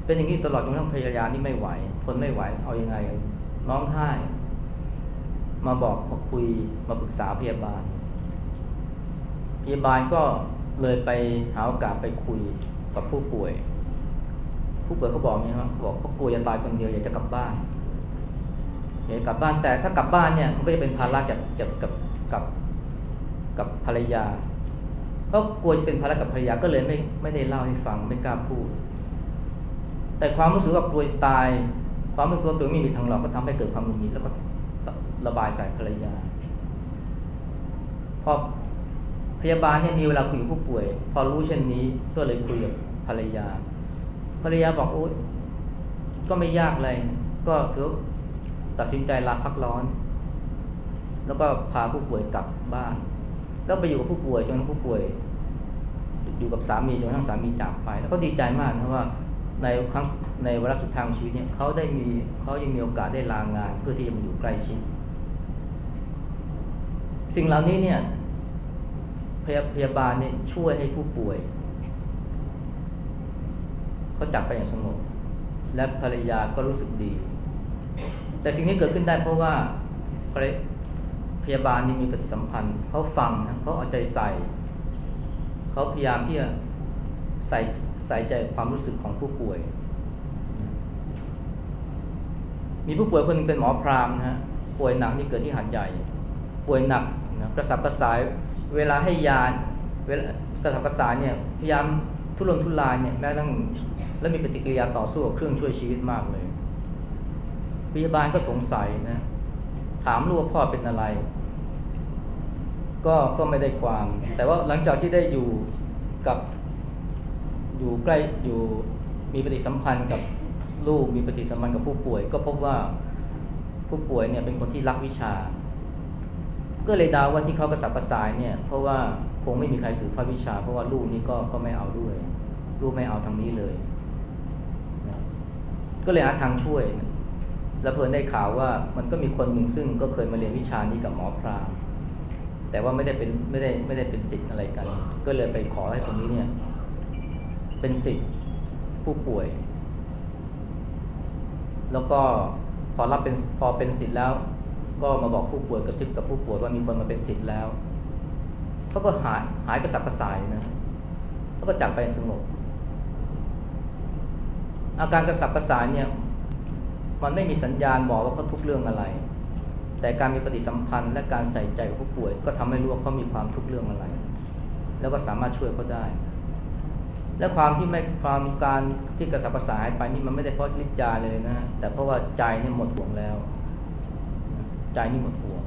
เป็นอย่างนี้ตลอดจนกระทั่งภรรยานี่ไม่ไหว ทนไม่ไหวเอาอยัางไงร้องไห้ มาบอกมาคุยมาปรึกษาพยาบาล พยาบาลก็เลยไปหาโอกาสไปคุยกับผู้ป่วย ผู้ป่วยเขาบอกเนี่ยเขาบอกเขากลัวจะตายคนเดียวอยากจะกลับบ้าน อยากกลับบ้านแต่ถ้ากลับบ้านเนี่ยมันก็จะเป็นภาระกับกับกับกับกับภรรยาเพราะกลัวจะเป็นภาระกับภรรยาก็เลยไม่ไม่ได้เล่าให้ฟังไม่กล้าพูด แต่ความรู้สึกว่ากลัวตาย ความรู้ตัวตัวไม่มีทางหลอกก็ทำให้เกิดความมึนงงแล้วก็ระบายใส่ภรรยาพอพยาบาลเนี่ยมีเวลาคุยกับผู้ป่วย พอรู้เช่นนี้ก็เลยคุยกับภรรยา ภรรยาบอกโอ้ยก็ไม่ยากเลยก็ถือ ตัดสินใจลาพักร้อน แล้วก็พาผู้ป่วยกลับบ้าน แล้วไปอยู่กับผู้ป่วยจนผู้ป่วย อยู่กับสามีจนทั้งสามีจากไป แล้วก็ดีใจมากนะว่าในครั้งในวาระสุดท้ายของชีวิตเนี่ยเขาได้มีเขายังมีโอกาสได้ลางาน เพื่อที่จะมาอยู่ใกล้ชิด สิ่งเหล่านี้เนี่ยพยาพยาบาลเนี่ยช่วยให้ผู้ป่วย เขาจับไปอย่างสงบและภรรยาก็รู้สึกดี แต่สิ่งนี้เกิดขึ้นได้เพราะว่าพยาบาลนี่มีปฏิสัมพันธ์เขาฟังนะเขาเอาใจใส่ เขาพยายามที่จะใส่ใส่ใจความรู้สึกของผู้ป่วย มีผู้ป่วยคนนึงเป็นหมอพรามนะฮะป่วยหนักนี่เกิดที่หันใหญ่ ป่วยหนักนะกระสับกระสายเวลาให้ยาเวลากระสับกระสายเนี่ยพยายามทุรนทุรายเนี่ยแม้ต้องแล้วมีปฏิกิริยาต่อสู้กับเครื่องช่วยชีวิตมากเลย พยาบาลก็สงสัยนะ ถามลูกพ่อเป็นอะไร ก็ก็ไม่ได้ความ แต่ว่าหลังจากที่ได้อยู่กับอยู่ใกล้อยู่มีปฏิสัมพันธ์กับลูกมีปฏิสัมพันธ์กับผู้ป่วย ก็พบว่าผู้ป่วยเนี่ยเป็นคนที่รักวิชา ก็เลยดาวว่าที่เขากระสับกระส่ายเนี่ยเพราะว่าคงไม่มีใครสืบทอดวิชา เพราะว่าลูกนี่ก็ก็ไม่เอาด้วย ลูกไม่เอาทางนี้เลย ก็เลยหาทางช่วยนะ แล้วเพิ่นได้ข่าวว่ามันก็มีคนหนึ่งซึ่งก็เคยมาเรียนวิชานี้กับหมอพรามแต่ว่าไม่ได้เป็นไม่ได้ไม่ได้เป็นสิทธิ์อะไรกัน ก็เลยไปขอให้คนนี้เนี่ย เป็นสิทธิ์ผู้ป่วย แล้วก็พอรับเป็นพอเป็นสิทธิ์แล้ว ก็มาบอกผู้ป่วยกระซิบกับผู้ป่วยว่ามีคนมาเป็นสิทธิ์แล้วเขาก็หายหายกระสับกระส่ายนะเขาก็จากไปสงบอาการกระสับกระส่ายเนี่ย มันไม่มีสัญญาณบอกว่าเขาทุกเรื่องอะไร แต่การมีปฏิสัมพันธ์ และการใส่ใจกับผู้ป่วย ก็ทำให้รู้ว่าเขามีความทุกเรื่องอะไร แล้วก็สามารถช่วยเขาได้ และความที่ไม่ความการที่กระสับกระส่ายไปนี่มันไม่ได้เพราะฤทธิ์ยาเลยนะ แต่เพราะว่าใจนี่หมดห่วงแล้ว ใจนี่หมดห่วง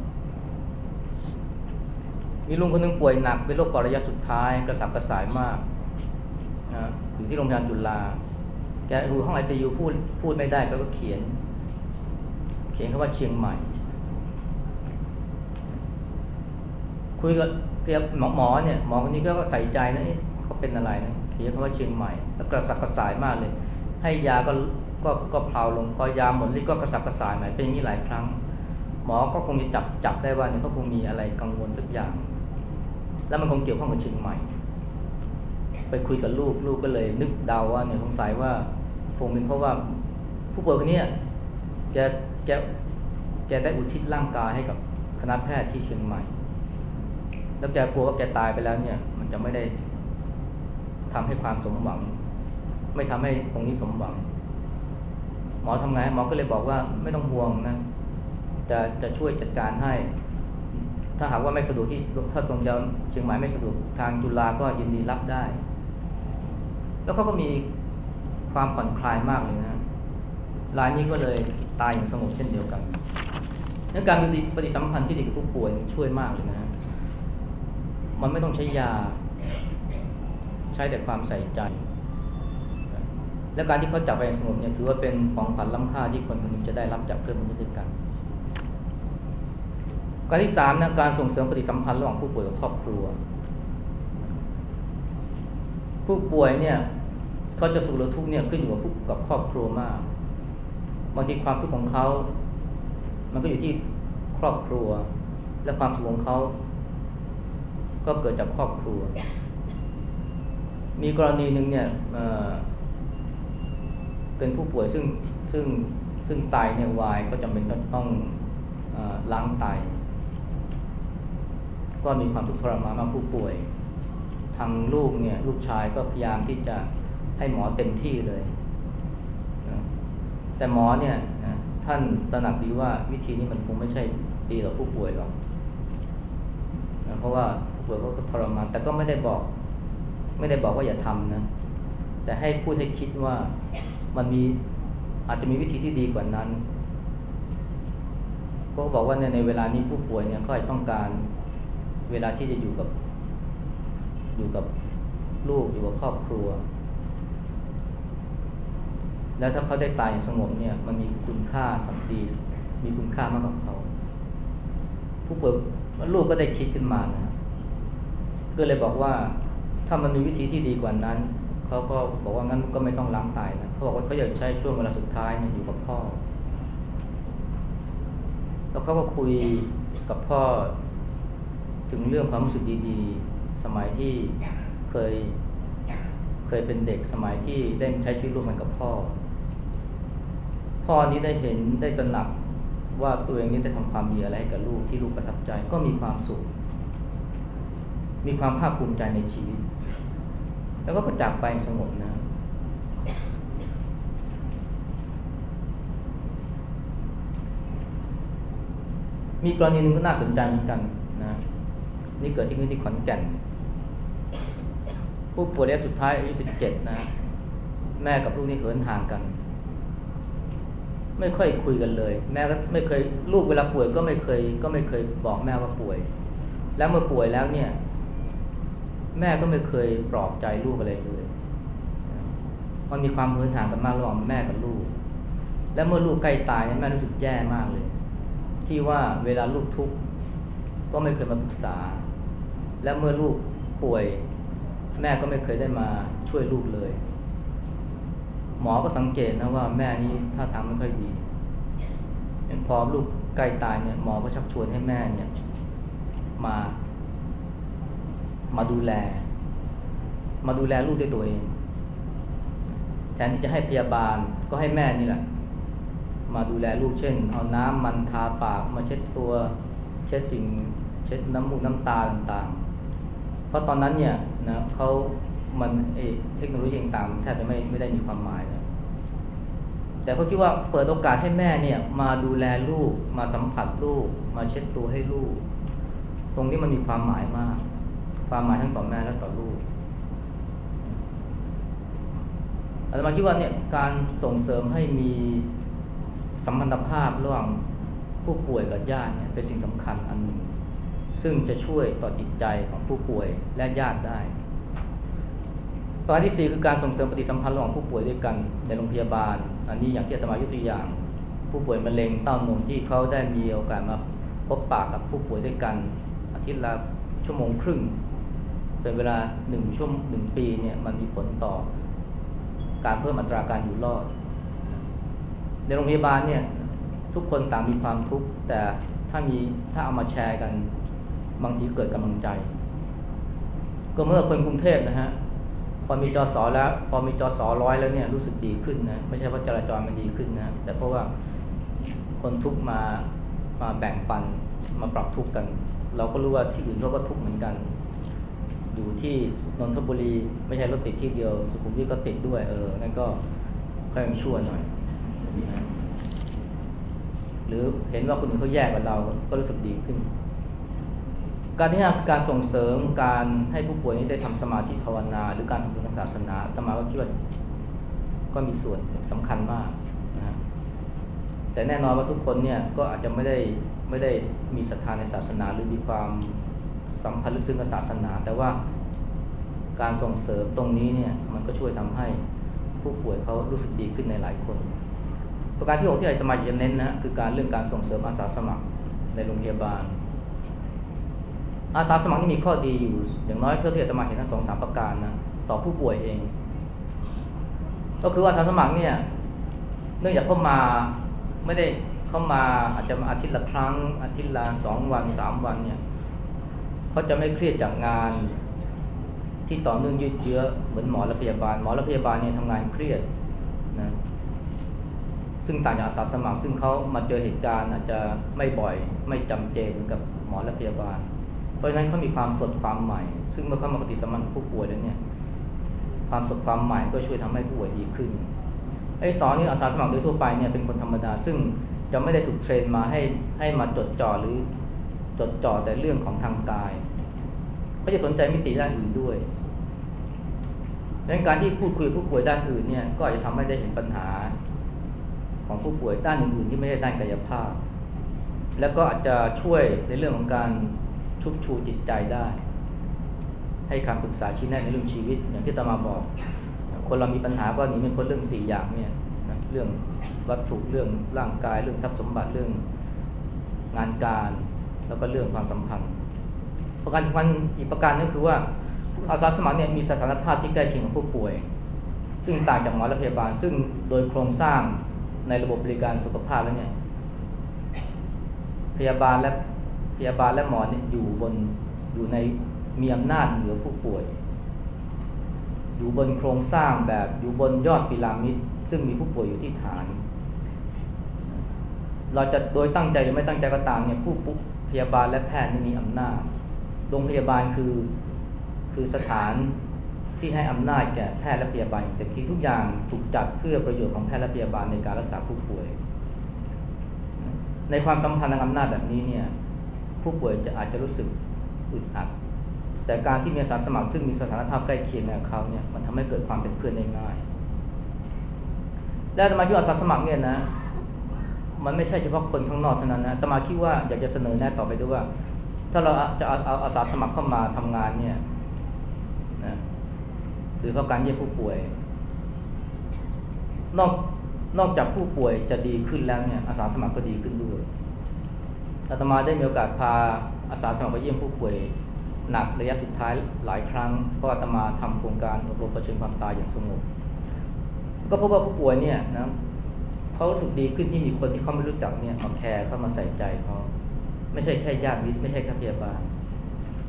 มีลุงคนนึงป่วยหนักเป็นโรคปอดระยะสุดท้ายกระสับกระส่ายมากนะอยู่ที่โรงพยาบาลจุฬาแกอยู่ห้องไอซียูพูดพูดไม่ได้ก็เขียน ขียนคำว่าเชียงใหม่ คุยกับเพียหมอหมอเนี่ยหมอคนนี้ก็ใส่ใจนะเขาเป็นอะไรนะเขียนคำว่าเชียงใหม่ แล้วกระสับกระส่ายมากเลย ให้ยาก็ก็ก็เพลาลงพอยาหมดฤทธิ์ก็กระสับกระส่ายใหม่เป็นอย่างนี้หลายครั้ง หมอก็คงจะจับจับได้ว่าเนี่ยเขาคงมีอะไรกังวลสักอย่าง แล้วมันคงเกี่ยวข้องกับเชียงใหม่ ไปคุยกับลูกลูกก็เลย นึกเดาว่าเนี่ยสงสัยว่าคงเป็นเพราะว่าผู้ป่วยคนนี้แก กแกได้อุทิศร่างกายให้กับคณะแพทย์ที่เชียงใหม่ แล้วแกกลัวว่าแกตายไปแล้วเนี่ย มันจะไม่ได้ทำให้ความสมหวัง ไม่ทำให้ตรงนี้สมหวัง หมอทำไงหมอก็เลยบอกว่าไม่ต้องห่วงนะ จะจะช่วยจัดการให้ ถ้าหากว่าไม่สะดวกที่ถ้าตรงจะเชียงใหม่ไม่สะดวกทางจุฬาก็ยินดีรับได้ แล้วเขาก็มีความผ่อนคลายมากเลยนะรายนี้ก็เลย ตายอย่างสงบเช่นเดียวกันนันการปฏิสัมพันธ์ที่ดีกับผู้ป่วยช่วยมากเลยนะมันไม่ต้องใช้ยา ใช้แต่ความใส่ใจ และการที่เขาจับไปสงบเนี่ยถือว่าเป็นของขวัญล้ำค่าที่คนคนนึงจะได้รับจากเพื่อนมนุษย์ด้วยกัน การที่สามนะการส่งเสริมปฏิสัมพันธ์ระหว่างผู้ป่วยกับครอบครัว ผู้ป่วยเนี่ยเขาจะสุขหรือทุกข์เนี่ยขึ้นอยู่กับผู้กับครอบครัวมาก บางทีความทุกข์ของเขา มันก็อยู่ที่ครอบครัว และความสุขของเขา ก็เกิดจากครอบครัว มีกรณีหนึ่งเนี่ยเป็นผู้ป่วยซึ่งซึ่งซึ่งไตเนี่ยวายก็จำเป็นต้องต้องล้างไต ก็มีความทุกข์ทรมานมากผู้ป่วย ทางลูกเนี่ยลูกชายก็พยายามที่จะให้หมอเต็มที่เลย แต่หมอเนี่ยท่านตระหนักดีว่าวิธีนี้มันคงไม่ใช่ดีต่อผู้ป่วยหรอกเพราะว่าผู้ป่วยก็ทรมานแต่ก็ไม่ได้บอก ไม่ได้บอกว่าอย่าทำนะแต่ให้พูดให้คิดว่ามันมีอาจจะมีวิธีที่ดีกว่านั้น ก็บอกว่าในในเวลานี้ผู้ป่วยเนี่ยก็ต้องการเวลาที่จะอยู่กับ อยู่กับลูกอยู่กับครอบครัว แล้วถ้าเขาได้ตายอย่างสงบเนี่ยมันมีคุณค่าสัมดีมีคุณค่ามากกว่าเขา ผู้เปิดลูกก็ได้คิดขึ้นมานะก็เลยบอกว่าถ้ามันมีวิธีที่ดีกว่านั้น เขาก็บอกว่างั้นก็ไม่ต้องล้างตายนะเขาบอกว่าเขาอยากใช้ช่วงเวลาสุดท้ายเนี่ยอยู่กับพ่อ แล้วเขาก็คุยกับพ่อถึงเรื่องความรู้สึกดีๆ สมัยที่เคยเคยเป็นเด็กสมัยที่ได้ใช้ชีวิตร่วมกันกับพ่อ พ่อนี้ได้เห็นได้ตระหนักว่าตัวเองนี้ได้ทำความดีอะไรให้กับลูกที่ลูกประทับใจก็มีความสุข มีความภาคภูมิใจในชีวิต แล้วก็กระจากไปสงบนะ มีกรณีหนึ่งก็น่าสนใจเหมือนกันนะ นี่เกิดที่นี่ที่ขอนแก่น ผู้ป่วยระยะสุดท้ายอายุสิบเจ็ดนะ แม่กับลูกนี่เหินห่างกัน ไม่ค่อยคุยกันเลย แม่ก็ไม่เคยลูกเวลาป่วยก็ไม่เคย ก็ไม่เคยบอกแม่ว่าป่วย แล้วเมื่อป่วยแล้วเนี่ย แม่ก็ไม่เคยปลอบใจลูกอะไรเลยมันมีความเหินห่างกันมากระหว่างแม่กับลูก และเมื่อลูกใกล้ตายเนี่ยแม่รู้สึกแย่มากเลย ที่ว่าเวลาลูกทุกข์ก็ไม่เคยมาปรึกษา และเมื่อลูกป่วย แม่ก็ไม่เคยได้มาช่วยลูกเลย หมอก็สังเกตนะว่าแม่นี้ท่าทางไม่ค่อยดีย่างพอลูกใกล้ตายเนี่ยหมอก็ชักชวนให้แม่เนี่ยมา มาดูแล มาดูแลลูกด้วยตัวเอง แทนที่จะให้พยาบาลก็ให้แม่นี่แหละ มาดูแลลูกเช่น เอาน้ำมันทาปากมาเช็ดตัวเช็ดสิ่ง เช็ดน้ำมูกน้ำตาต่างๆ เพราะตอนนั้นเนี่ยนะเขา มันเทคโนโลยีต่างแทบจะไม่ไม่ได้มีความหมายนะแต่เขาคิดว่าเปิดโอกาสให้แม่เนี่ยมาดูแลลูก มาสัมผัสลูก มาเช็ดตัวให้ลูก ตรงนี้มันมีความหมายมาก ความหมายทั้งต่อแม่และต่อลูกอาตมาคิดว่าเนี่ยการส่งเสริมให้มีสัมพันธภาพระหว่างผู้ป่วยกับญาติเนี่ยเป็นสิ่งสำคัญอันหนึ่ง ซึ่งจะช่วยต่อจิตใจของผู้ป่วยและญาติได้ ประการที่สี่คือการส่งเสริมปฏิสัมพันธ์ระหว่างผู้ป่วยด้วยกันในโรงพยาบาล อันนี้อย่างที่อาตมายกตัวอย่าง ผู้ป่วยมะเร็งเต้านมที่เขาได้มีโอกาสมาพบปากกับผู้ป่วยด้วยกัน อาทิตย์ละชั่วโมงครึ่ง เป็นเวลาหนึ่งชั่วหนึ่งปีเนี่ยมันมีผลต่อ การเพิ่มอัตราการอยู่รอด ในโรงพยาบาลเนี่ยทุกคนต่างมีความทุกข์แต่ถ้ามีถ้าเอามาแชร์กันบางทีเกิดกำลังใจ ก็เมื่อคนกรุงเทพนะฮะ พอมีจอสอแล้ว พอมีจอสอร้อยแล้วเนี่ยรู้สึกดีขึ้นนะไม่ใช่ว่าจราจรมันดีขึ้นนะแต่เพราะว่าคนทุกมามาแบ่งปันมาปรับทุกข์กัน เราก็รู้ว่าที่อื่นเขาก็ทุกข์เหมือนกัน อยู่ที่นนทบุรีไม่ใช่รถติดที่เดียว สุขุมวิทก็ติดด้วยเออนั่นก็ค่อยชั่วหน่อย หรือเห็นว่าคนอื่นเขาแย่กว่าเราก็รู้สึกดีขึ้น การที่การส่งเสริมการให้ผู้ป่วยนี้ได้ทำสมาธิภาวนา หรือการทำบุญทางศาสนาธรรมาก็คิดว่าก็มีส่วนสำคัญมากนะแต่แน่นอนว่าทุกคนเนี่ยก็อาจจะไม่ได้ไม่ได้มีศรัทธาในศาสนา หรือมีความสัมพันธ์ลึกซึ้งกับศาสนา แต่ว่าการส่งเสริมตรงนี้เนี่ยมันก็ช่วยทำให้ผู้ป่วยเขารู้สึกดีขึ้นในหลายคน ประการที่หกที่อาจจะมาจะเน้นนะคือการเรื่องการส่งเสริมอาสาสมัครในโรงพยาบาล อาสาสมัครนี่มีข้อดีอยู่ อย่างน้อยเท่าที่อาตมาเห็นทั้งสองสามประการนะต่อผู้ป่วยเอง ก็คือว่าอาสาสมัครเนี่ยเนื่องจากเข้ามาไม่ได้เข้ามาอาจจะมาอาทิตย์ละครั้ง อาทิตย์ละสองวันสามวันเนี่ยเขาจะไม่เครียดจากงานที่ต่อเนื่องยืดเยื้อเหมือนหมอและพยาบาล หมอและพยาบาลเนี่ยทำงานเครียดนะซึ่งต่างจากอาสาสมัคร ซึ่งเขามาเจอเหตุการณ์อาจจะไม่บ่อยไม่จำเจนกับหมอและพยาบาล เพราะฉะนั้นเขามีความสดความใหม่ ซึ่งเมื่อเข้ามาปฏิสัมพันธ์ผู้ป่วยแล้วเนี่ย ความสดความใหม่ก็ช่วยทำให้ผู้ป่วยดีขึ้น ไอ้สอนนี่อาสาสมัครโดยทั่วไปเนี่ยเป็นคนธรรมดา ซึ่งจะไม่ได้ถูกเทรนมาให้ให้มาจดจ่อหรือจดจ่อแต่เรื่องของทางกายเขาจะสนใจมิติด้านอื่นด้วยดังนั้นการที่พูดคุยผู้ป่วยด้านอื่นเนี่ยก็อาจจะทำให้ได้เห็นปัญหาของผู้ป่วยด้านอื่นๆที่ไม่ใช่ด้านกายภาพ แล้วก็อาจจะช่วยในเรื่องของการ ชุบชูจิตใจได้ ให้คำปรึกษาชี้แนะในเรื่องชีวิต อย่างที่ตมาบอก คนเรามีปัญหาก็หนีไม่พ้นเรื่องสี่อย่างเนี่ยเรื่องวัตถุเรื่องร่างกาย เรื่องทรัพย์สมบัติเรื่องงานการ แล้วก็เรื่องความสัมพันธ์ ประการสำคัญอีกประการนึงคือว่าอาสาสมัครเนี่ยมีสถานภาพที่ใกล้เคียงกับผู้ป่วย ซึ่งต่างจากหมอและพยาบาล ซึ่งโดยโครงสร้างในระบบบริการสุขภาพแล้วเนี่ยพยาบาลและ พยาบาลและหมอเนี่ยอยู่บนอยู่ในมีอำนาจเหนือผู้ป่วย อยู่บนโครงสร้างแบบอยู่บนยอดพีระมิดซึ่งมีผู้ป่วยอยู่ที่ฐาน เราจะโดยตั้งใจหรือไม่ตั้งใจก็ตามเนี่ยผู้ปุ๊กพยาบาลและแพทย์นี่มีอำนาจโรงพยาบาลคือคือสถานที่ให้อำนาจแก่แพทย์และพยาบาลเต็มที่ทุกอย่างถูกจัดเพื่อประโยชน์ของแพทย์และพยาบาลในการรักษาผู้ป่วย ในความสัมพันธ์ทางอำนาจแบบนี้เนี่ย ผู้ป่วยจะอาจจะรู้สึกอึดอัด แต่การที่มีอาสาสมัครซึ่งมีสถานภาพใกล้เคียงกับเขาเนี่ยมันทำให้เกิดความเป็นเพื่อนได้ง่าย และธรรมาคิดว่าอาสาสมัครเนี่ยนะมันไม่ใช่เฉพาะคนข้างนอกเท่านั้นนะธรรมาคิดว่าอยากจะเสนอแนะต่อไปด้วยว่า ถ้าเราจะเอาอาสาสมัครเข้ามาทำงานเนี่ยนะหรือเพราะการเยี่ยมผู้ป่วย นอกนอกจากผู้ป่วยจะดีขึ้นแล้วเนี่ยอาสาสมัครก็ดีขึ้นด้วย อาตมาได้มีโอกาสพาอาสาสมัครไปเยี่ยมผู้ป่วยหนักระยะสุดท้ายหลายครั้ง เพราะอาตมาทำโครงการอบรมประชิญความตายอย่างสงบก็พบว่าผู้ป่วยเนี่ยนะเขารู้สึกดีขึ้นที่มีคนที่เขาไม่รู้จักเนี่ยมาแคร์เข้ามาใส่ใจเขาไม่ใช่แค่ญาติมิตรไม่ใช่แค่พยาบาล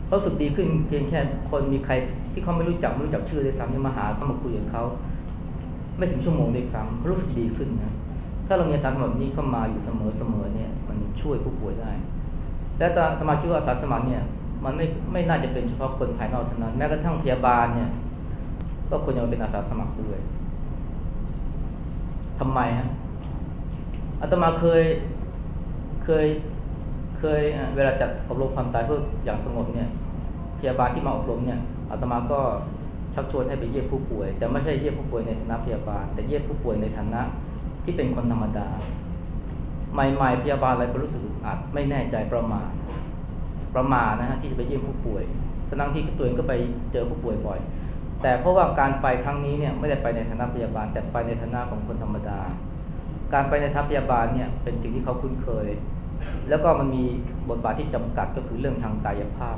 เขาสึกดีขึ้นเพียงแค่คนมีใครที่เขาไม่รู้จักไม่รู้จักชื่อด้วยซ้ำที่มาหาเขามาคุยกับเขาไม่ถึงชั่วโมงด้วยซ้ำเขารู้สึกดีขึ้นนะถ้าเรามีอาสาสมัครนี้เข้ามาอยู่เสมอเสมอเนี่ย มันช่วยผู้ป่วยได้ และตมาคิดว่าอาสาสมัครเนี่ยมันไม่ไม่น่าจะเป็นเฉพาะคนภายนอกเท่านั้น แม้กระทั่งพยาบาลเนี่ยก็ควรจะเป็นอาสาสมัครด้วยทำไมฮะอาตมาเคยเคยเคยเวลาจัดอบรมความตายเพื่ออย่างสงบเนี่ยพยาบาลที่มาอบรมเนี่ยอาตมาก็ชักชวนให้ไปเยี่ยมผู้ป่วย แต่ไม่ใช่เยี่ยมผู้ป่วยในฐานะพยาบาล แต่เยี่ยมผู้ป่วยในฐานะที่เป็นคนธรรมดา ใหม่ๆพยาบาลอะไรก็รู้สึกอัดไม่แน่ใจประมาทประมาทนะฮะที่จะไปเยี่ยมผู้ป่วยทั้งที่ตัวเองก็ไปเจอผู้ป่วยบ่อย แต่เพราะว่าการไปครั้งนี้เนี่ยไม่ได้ไปในฐานะพยาบาล แต่ไปในฐานะของคนธรรมดา การไปในทัพพยาบาลเนี่ยเป็นสิ่งที่เขาคุ้นเคย แล้วก็มันมีบทบาทที่จำกัดก็คือเรื่องทางกายภาพ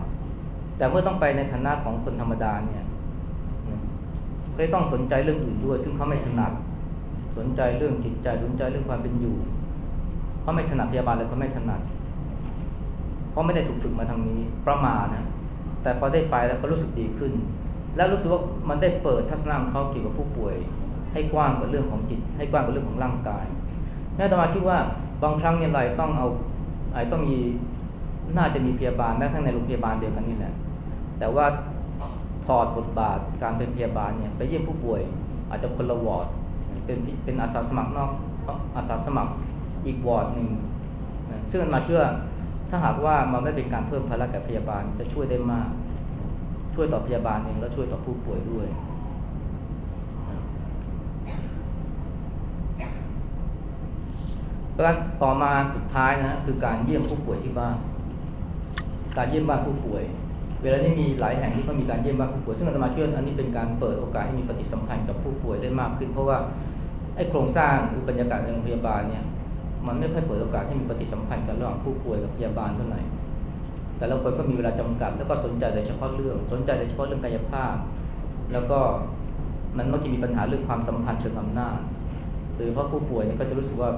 แต่เมื่อต้องไปในฐานะของคนธรรมดาเนี่ยก็ต้องสนใจเรื่องอื่นด้วย ซึ่งเขาไม่ถนัด สนใจเรื่องจิตใจสนใจเรื่องความเป็นอยู่ เขาะไม่ถนัดพยาบาลเลยเขาะไม่ถนัด เพราะไม่ได้ถูกฝึกมาทางนี้ประมาณนะ แต่พอได้ไปแล้วก็รู้สึกดีขึ้น แล้วรู้สึกว่ามันได้เปิดทัศนะของเขาเกี่ยวกับผู้ป่วย ให้กว้างกว่าเรื่องของจิต ให้กว้างกว่าเรื่องของร่างกายนี่ตมาคิดว่าบางครั้งเนี่ยเราต้องเอาไอ้ต้องมีน่าจะมีพยาบาลแม้ทั้งในโรงพยาบาลเดียวกันนี่แหละ แต่ว่าถอดบทบาทการเป็นพยาบาลเนี่ยไปเยี่ยมผู้ป่วย อาจจะคนละวอร์ดเป็นเป็นอาสาสมัครนอกอาสาสมัคร อีกวอร์ดหนึ่งซึ่งมันมาเพื่อถ้าหากว่ามันไม่เป็นการเพิ่มภาระแก่พยาบาลจะช่วยได้มาก ช่วยต่อพยาบาลเองแล้วช่วยต่อผู้ป่วยด้วย ประการต่อมาสุดท้ายนะคือการเยี่ยมผู้ป่วยที่บ้านการเยี่ยมบ้านผู้ป่วย เวลานี้มีหลายแห่งที่เขามีการเยี่ยมบ้านผู้ป่วย ซึ่งอาตมาเชื่ออันนี้เป็นการเปิดโอกาสให้มีปฏิสัมพันธ์กับผู้ป่วยได้มากขึ้น เพราะว่าไอ้โครงสร้างหรือบรรยากาศในโรงพยาบาลเนี่ย มันไม่ค่อยเปิดโอกาสให้มีปฏิสัมพันธ์กันระหว่างผู้ป่วยกับพยาบาลเท่าไหร่แต่ละคนก็มีเวลาจำกัด แล้วก็สนใจแต่เฉพาะเรื่อง สนใจแต่เฉพาะเรื่องกายภาพ แล้วก็มันมักจะมีปัญหาเรื่องความสัมพันธ์เชิงอำนาจโดยเฉพาะผู้ป่วยเนี่ยก็จะรู้สึกว่า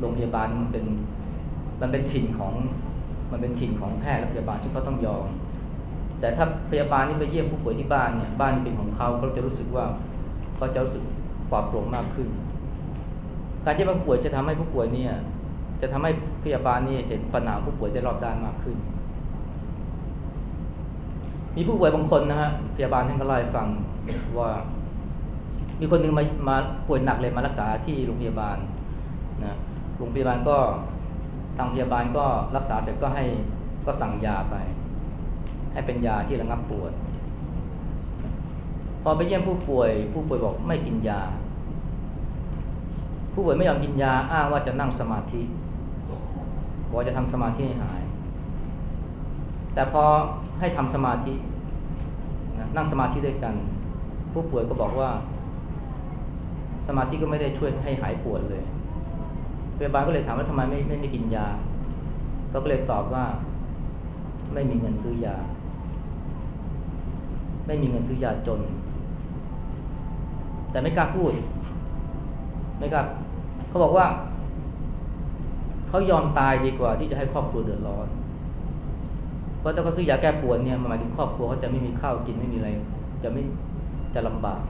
โรงพยาบาลมันเป็นมันเป็นถิ่นของมันเป็นถิ่นของแพทย์และพยาบาลที่เขาต้องยอม แต่ถ้าพยาบาลนี่ไปเยี่ยมผู้ป่วยที่บ้านเนี่ยบ้านเป็นของเขาเขาจะรู้สึกว่าเขาจะรู้สึกปลอดโปร่งมากขึ้น การที่ผู้ป่วยจะทำให้ผู้ป่วยเนี่ย จะทำให้พยาบาลนี่เห็นปัญหาผู้ป่วยได้รอบด้านมากขึ้น มีผู้ป่วยบางคนนะฮะพยาบาลท่านก็เล่าให้ฟังว่า มีคนหนึ่งมามาป่วยหนักเลยมารักษาที่โรงพยาบาลนะโรงพยาบาลก็ทางพยาบาลก็รักษาเสร็จก็ให้ก็สั่งยาไป ให้เป็นยาที่ระงับปวด พอไปเยี่ยมผู้ป่วย ผู้ป่วยบอกไม่กินยา ผู้ป่วยไม่ยอมกินยาอ้างว่าจะนั่งสมาธิบอกจะทำสมาธิให้หาย แต่พอให้ทำสมาธินั่งสมาธิด้วยกัน ผู้ป่วยก็บอกว่า สมาธิก็ไม่ได้ช่วยให้หายปวดเลยพยาบาลก็เลยถามว่าทำไมไม่ไม่ไม่กินยาเขาก็เลยตอบว่า ไม่มีเงินซื้อยา ไม่มีเงินซื้อยาจน แต่ไม่กล้าพูด ไม่กล้า เขาบอกว่า เขายอมตายดีกว่า ที่จะให้ครอบครัวเดือดร้อน เพราะถ้าเขาซื้อยาแก้ปวดเนี่ยหมายถึงครอบครัวเขาจะไม่มีข้าวกินไม่มีอะไร จะไม่จะลำบาก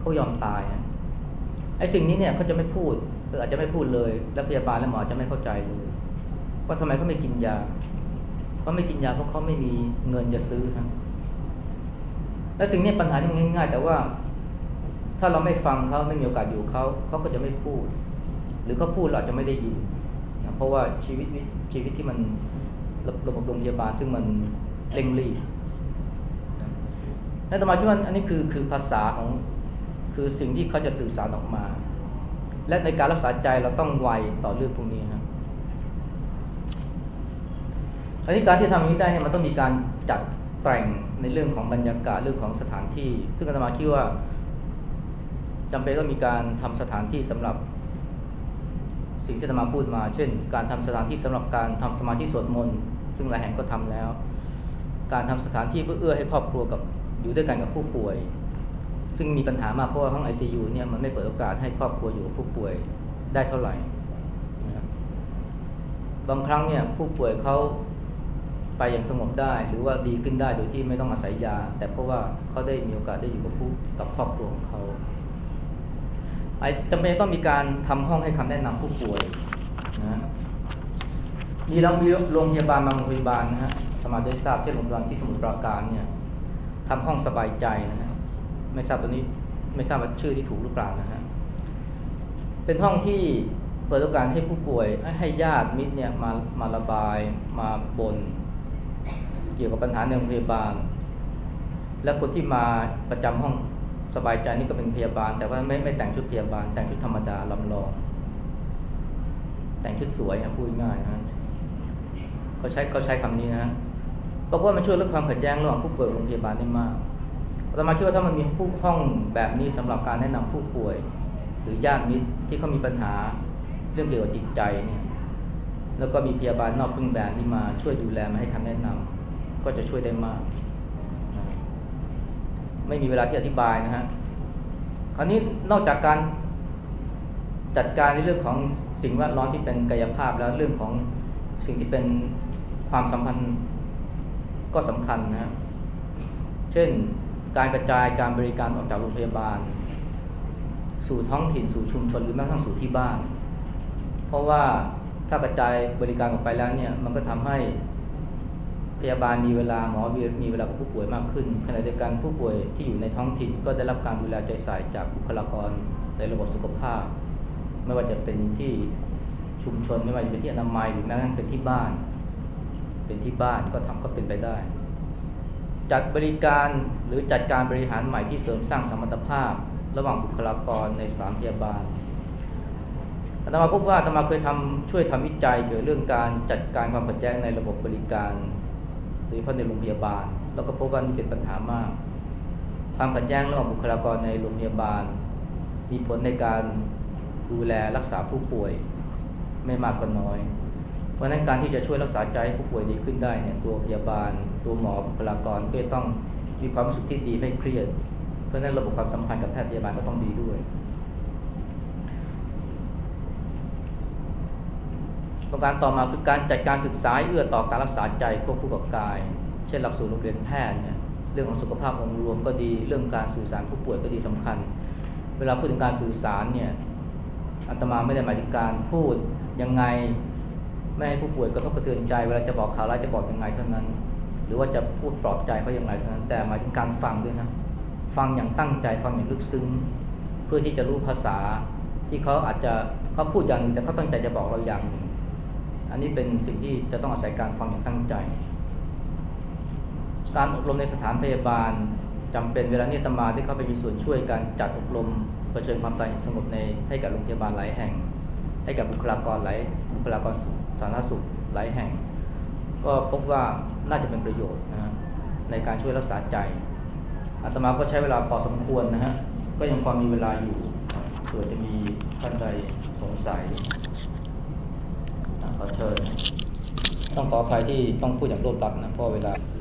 เขายอมตายนะไอ้สิ่งนี้เนี่ยเขาจะไม่พูดหรืออาจจะไม่พูดเลย แล้วพยาบาลและหมอจะไม่เข้าใจเลยว่าทำไมเขาไม่กินยาเขาไม่กินยาเพราะเขาไม่มีเงินจะซื้อนะและสิ่งนี้ปัญหาที่มันง่าย ๆ แต่ว่า ถ้าเราไม่ฟังเขาไม่มีโอกาสอยู่เขาเขาก็จะไม่พูด หรือเขาพูดเราจะไม่ได้ยินเพราะว่าชีวิตชีวิตที่มันระบบโรงพยาบาลซึ่งมันเร่งรีบนั่นหมายถึงว่าอันนี้คือคือภาษาของคือสิ่งที่เขาจะสื่อสารออกมา และในการรักษาใจเราต้องไวต่อเรื่องพวกนี้ครับอันนี้การที่ทำอย่างนี้ได้เนี่ยมันต้องมีการจัดแต่งในเรื่องของบรรยากาศเรื่องของสถานที่ ซึ่งอาตมาคิดว่าจำเป็นต้องมีการทำสถานที่สำหรับ สิ่งที่อาตมาพูดมา เช่น การทำสถานที่สำหรับการทำสมาธิสวดมนต์ซึ่งหลายแห่งก็ทำแล้ว การทำสถานที่เพื่อเอื้อให้ครอบครัวกับอยู่ด้วยกันกับผู้ป่วย ซึ่งมีปัญหามากเพราะว่าห้อง ICU เนี่ยมันไม่เปิดโอกาสให้ครอบครัวอยู่กับผู้ป่วยได้เท่าไหร่ บางครั้งเนี่ยผู้ป่วยเขาไปอย่างสงบได้ หรือว่าดีขึ้นได้โดยที่ไม่ต้องอาศัยยา แต่เพราะว่าเขาได้มีโอกาสได้อยู่กับผู้กับครอบครัวของเขา จำเป็นต้องมีการทำห้องให้คำแนะนำผู้ป่วยนะมีเราโรงพยาบาลบางโรงพยาบาลนะฮะสมาได้ทราบเช่นโรงพยาบาลที่สมุทรปราการเนี่ยทำห้องสบายใจนะฮะไม่ทราบตัวนี้ไม่ทราบว่าชื่อที่ถูกหรือเปล่านะฮะเป็นห้องที่เปิดโอกาสให้ผู้ป่วยให้ญาติมิตรเนี่ยมามาระบายมาบนเกี่ยวกับปัญหาในโรงพยาบาล และคนที่มาประจำห้อง สบายใจนี่ก็เป็นพยาบาล แต่ว่าไม่ไม่แต่งชุดพยาบาล แต่งชุดธรรมดาลำลอง แต่งชุดสวยนะพูดง่ายนะเขาใช้เขาใช้คำนี้นะบอกว่ามันช่วยลดความขัดแย้งระหว่างผู้ป่วยโรงพยาบาลได้มากเรามาคิดว่าถ้ามันมีผู้ห้องแบบนี้สำหรับการแนะนำผู้ป่วย หรือญาติมิตรที่เขามีปัญหาเรื่องเกี่ยวกับจิตใจเนี่ยแล้วก็มีพยาบาลนอกพึ่งแบนที่มาช่วยดูแลมาให้คำแนะนำก็จะช่วยได้มาก ไม่มีเวลาที่อธิบายนะฮะคราวนี้นอกจากการจัดการในเรื่องของสิ่งแวดล้อมที่เป็นกายภาพแล้วเรื่องของสิ่งที่เป็นความสัมพันธ์ก็สำคัญนะเช่น การกระจายการบริการออกจากโรงพยาบาล สู่ท้องถิ่นสู่ชุมชนหรือแม้กระทั่งสู่ที่บ้าน เพราะว่าถ้ากระจายบริการออกไปแล้วเนี่ยมันก็ทำให้ พยาบาลมีเวลาหมอมีเวลากับผู้ป่วยมากขึ้นขณะเดียวกันผู้ป่วยที่อยู่ในท้องถิ่นก็ได้รับการดูแลใจใส่จากบุคลากรในระบบสุขภาพ ไม่ว่าจะเป็นที่ชุมชนไม่ว่าจะเป็นที่อนามัยหรือแม้กระทั่งเป็นที่บ้าน เป็นที่บ้านก็ทำก็เป็นไปได้ จัดบริการหรือจัดการบริหารใหม่ที่เสริมสร้างสมรรถภาพ ระหว่างบุคลากรในสถานพยาบาลอาตมาพบว่าอาตมาเคยทำช่วยทำวิจัยเกี่ยวกับเรื่องการจัดการความขัดแย้งในระบบบริการ ยเฉพาะในโรงพยาบาล แล้วก็พบว่านี่เป็นปัญหามาก ความขัดแย้งระหว่างบุคลากรในโรงพยาบาล มีผลในการดูแลรักษาผู้ป่วยไม่มากก็น้อย เพราะนั้นการที่จะช่วยรักษาใจใผู้ป่วยดีขึ้นได้เนี่ยตัวพยาบาล ตัวหมอบุคลากรก็ต้องมีความรู้สึกที่ดีไม่เครียด เพราะนั้นระบบความสัมพันธ์กับแพทย์พยาบาลก็ต้องดีด้วย ประการต่อมาคือการจัดการศึกษาเอื้อต่อการรักษาใจควบคู่กับกาย เช่นหลักสูตรโรงเรียนแพทย์เนี่ยเรื่องของสุขภาพองค์รวมก็ดีเรื่องการสื่อสารผู้ป่วยก็ดีสำคัญ เวลาพูดถึงการสื่อสารเนี่ยอาตมาไม่ได้หมายถึงการพูดยังไงไม่ให้ผู้ป่วยกระทบกระเทือนใจเวลาจะบอกข่าวร้ายจะบอกยังไงเท่านั้น หรือว่าจะพูดปลอบใจเขาอย่างไรเท่านั้น แต่หมายถึงการฟังด้วยนะฟังอย่างตั้งใจฟังอย่างลึกซึ้ง เพื่อที่จะรู้ภาษาที่เขาอาจจะเขาพูดอย่างนึงแต่เขาตั้งใจจะบอกเราอย่างหนึ่ง อันนี้เป็นสิ่งที่จะต้องอาศัยการฟังอย่างตั้งใจ การอบรมในสถานพยาบาลจำเป็นเวลานี้ตมาที่เข้าไปมีส่วนช่วยการจัดอบรมเผชิญความตายสงบในให้กับโรงพยาบาลหลายแห่ง ให้กับบุคลากรหลายบุคลากรสาธารณสุขหลายแห่ง ก็พบว่าน่าจะเป็นประโยชน์นะฮะในการช่วยรักษาใจอาตมาก็ใช้เวลาพอสมควรนะฮะก็ยังพอมีเวลาอยู่เผื่อจะมีท่านใดสงสัย ขอเชิญ ต้องขออภัยที่ต้องพูดอย่างรวบรัดนะเพราะเวลา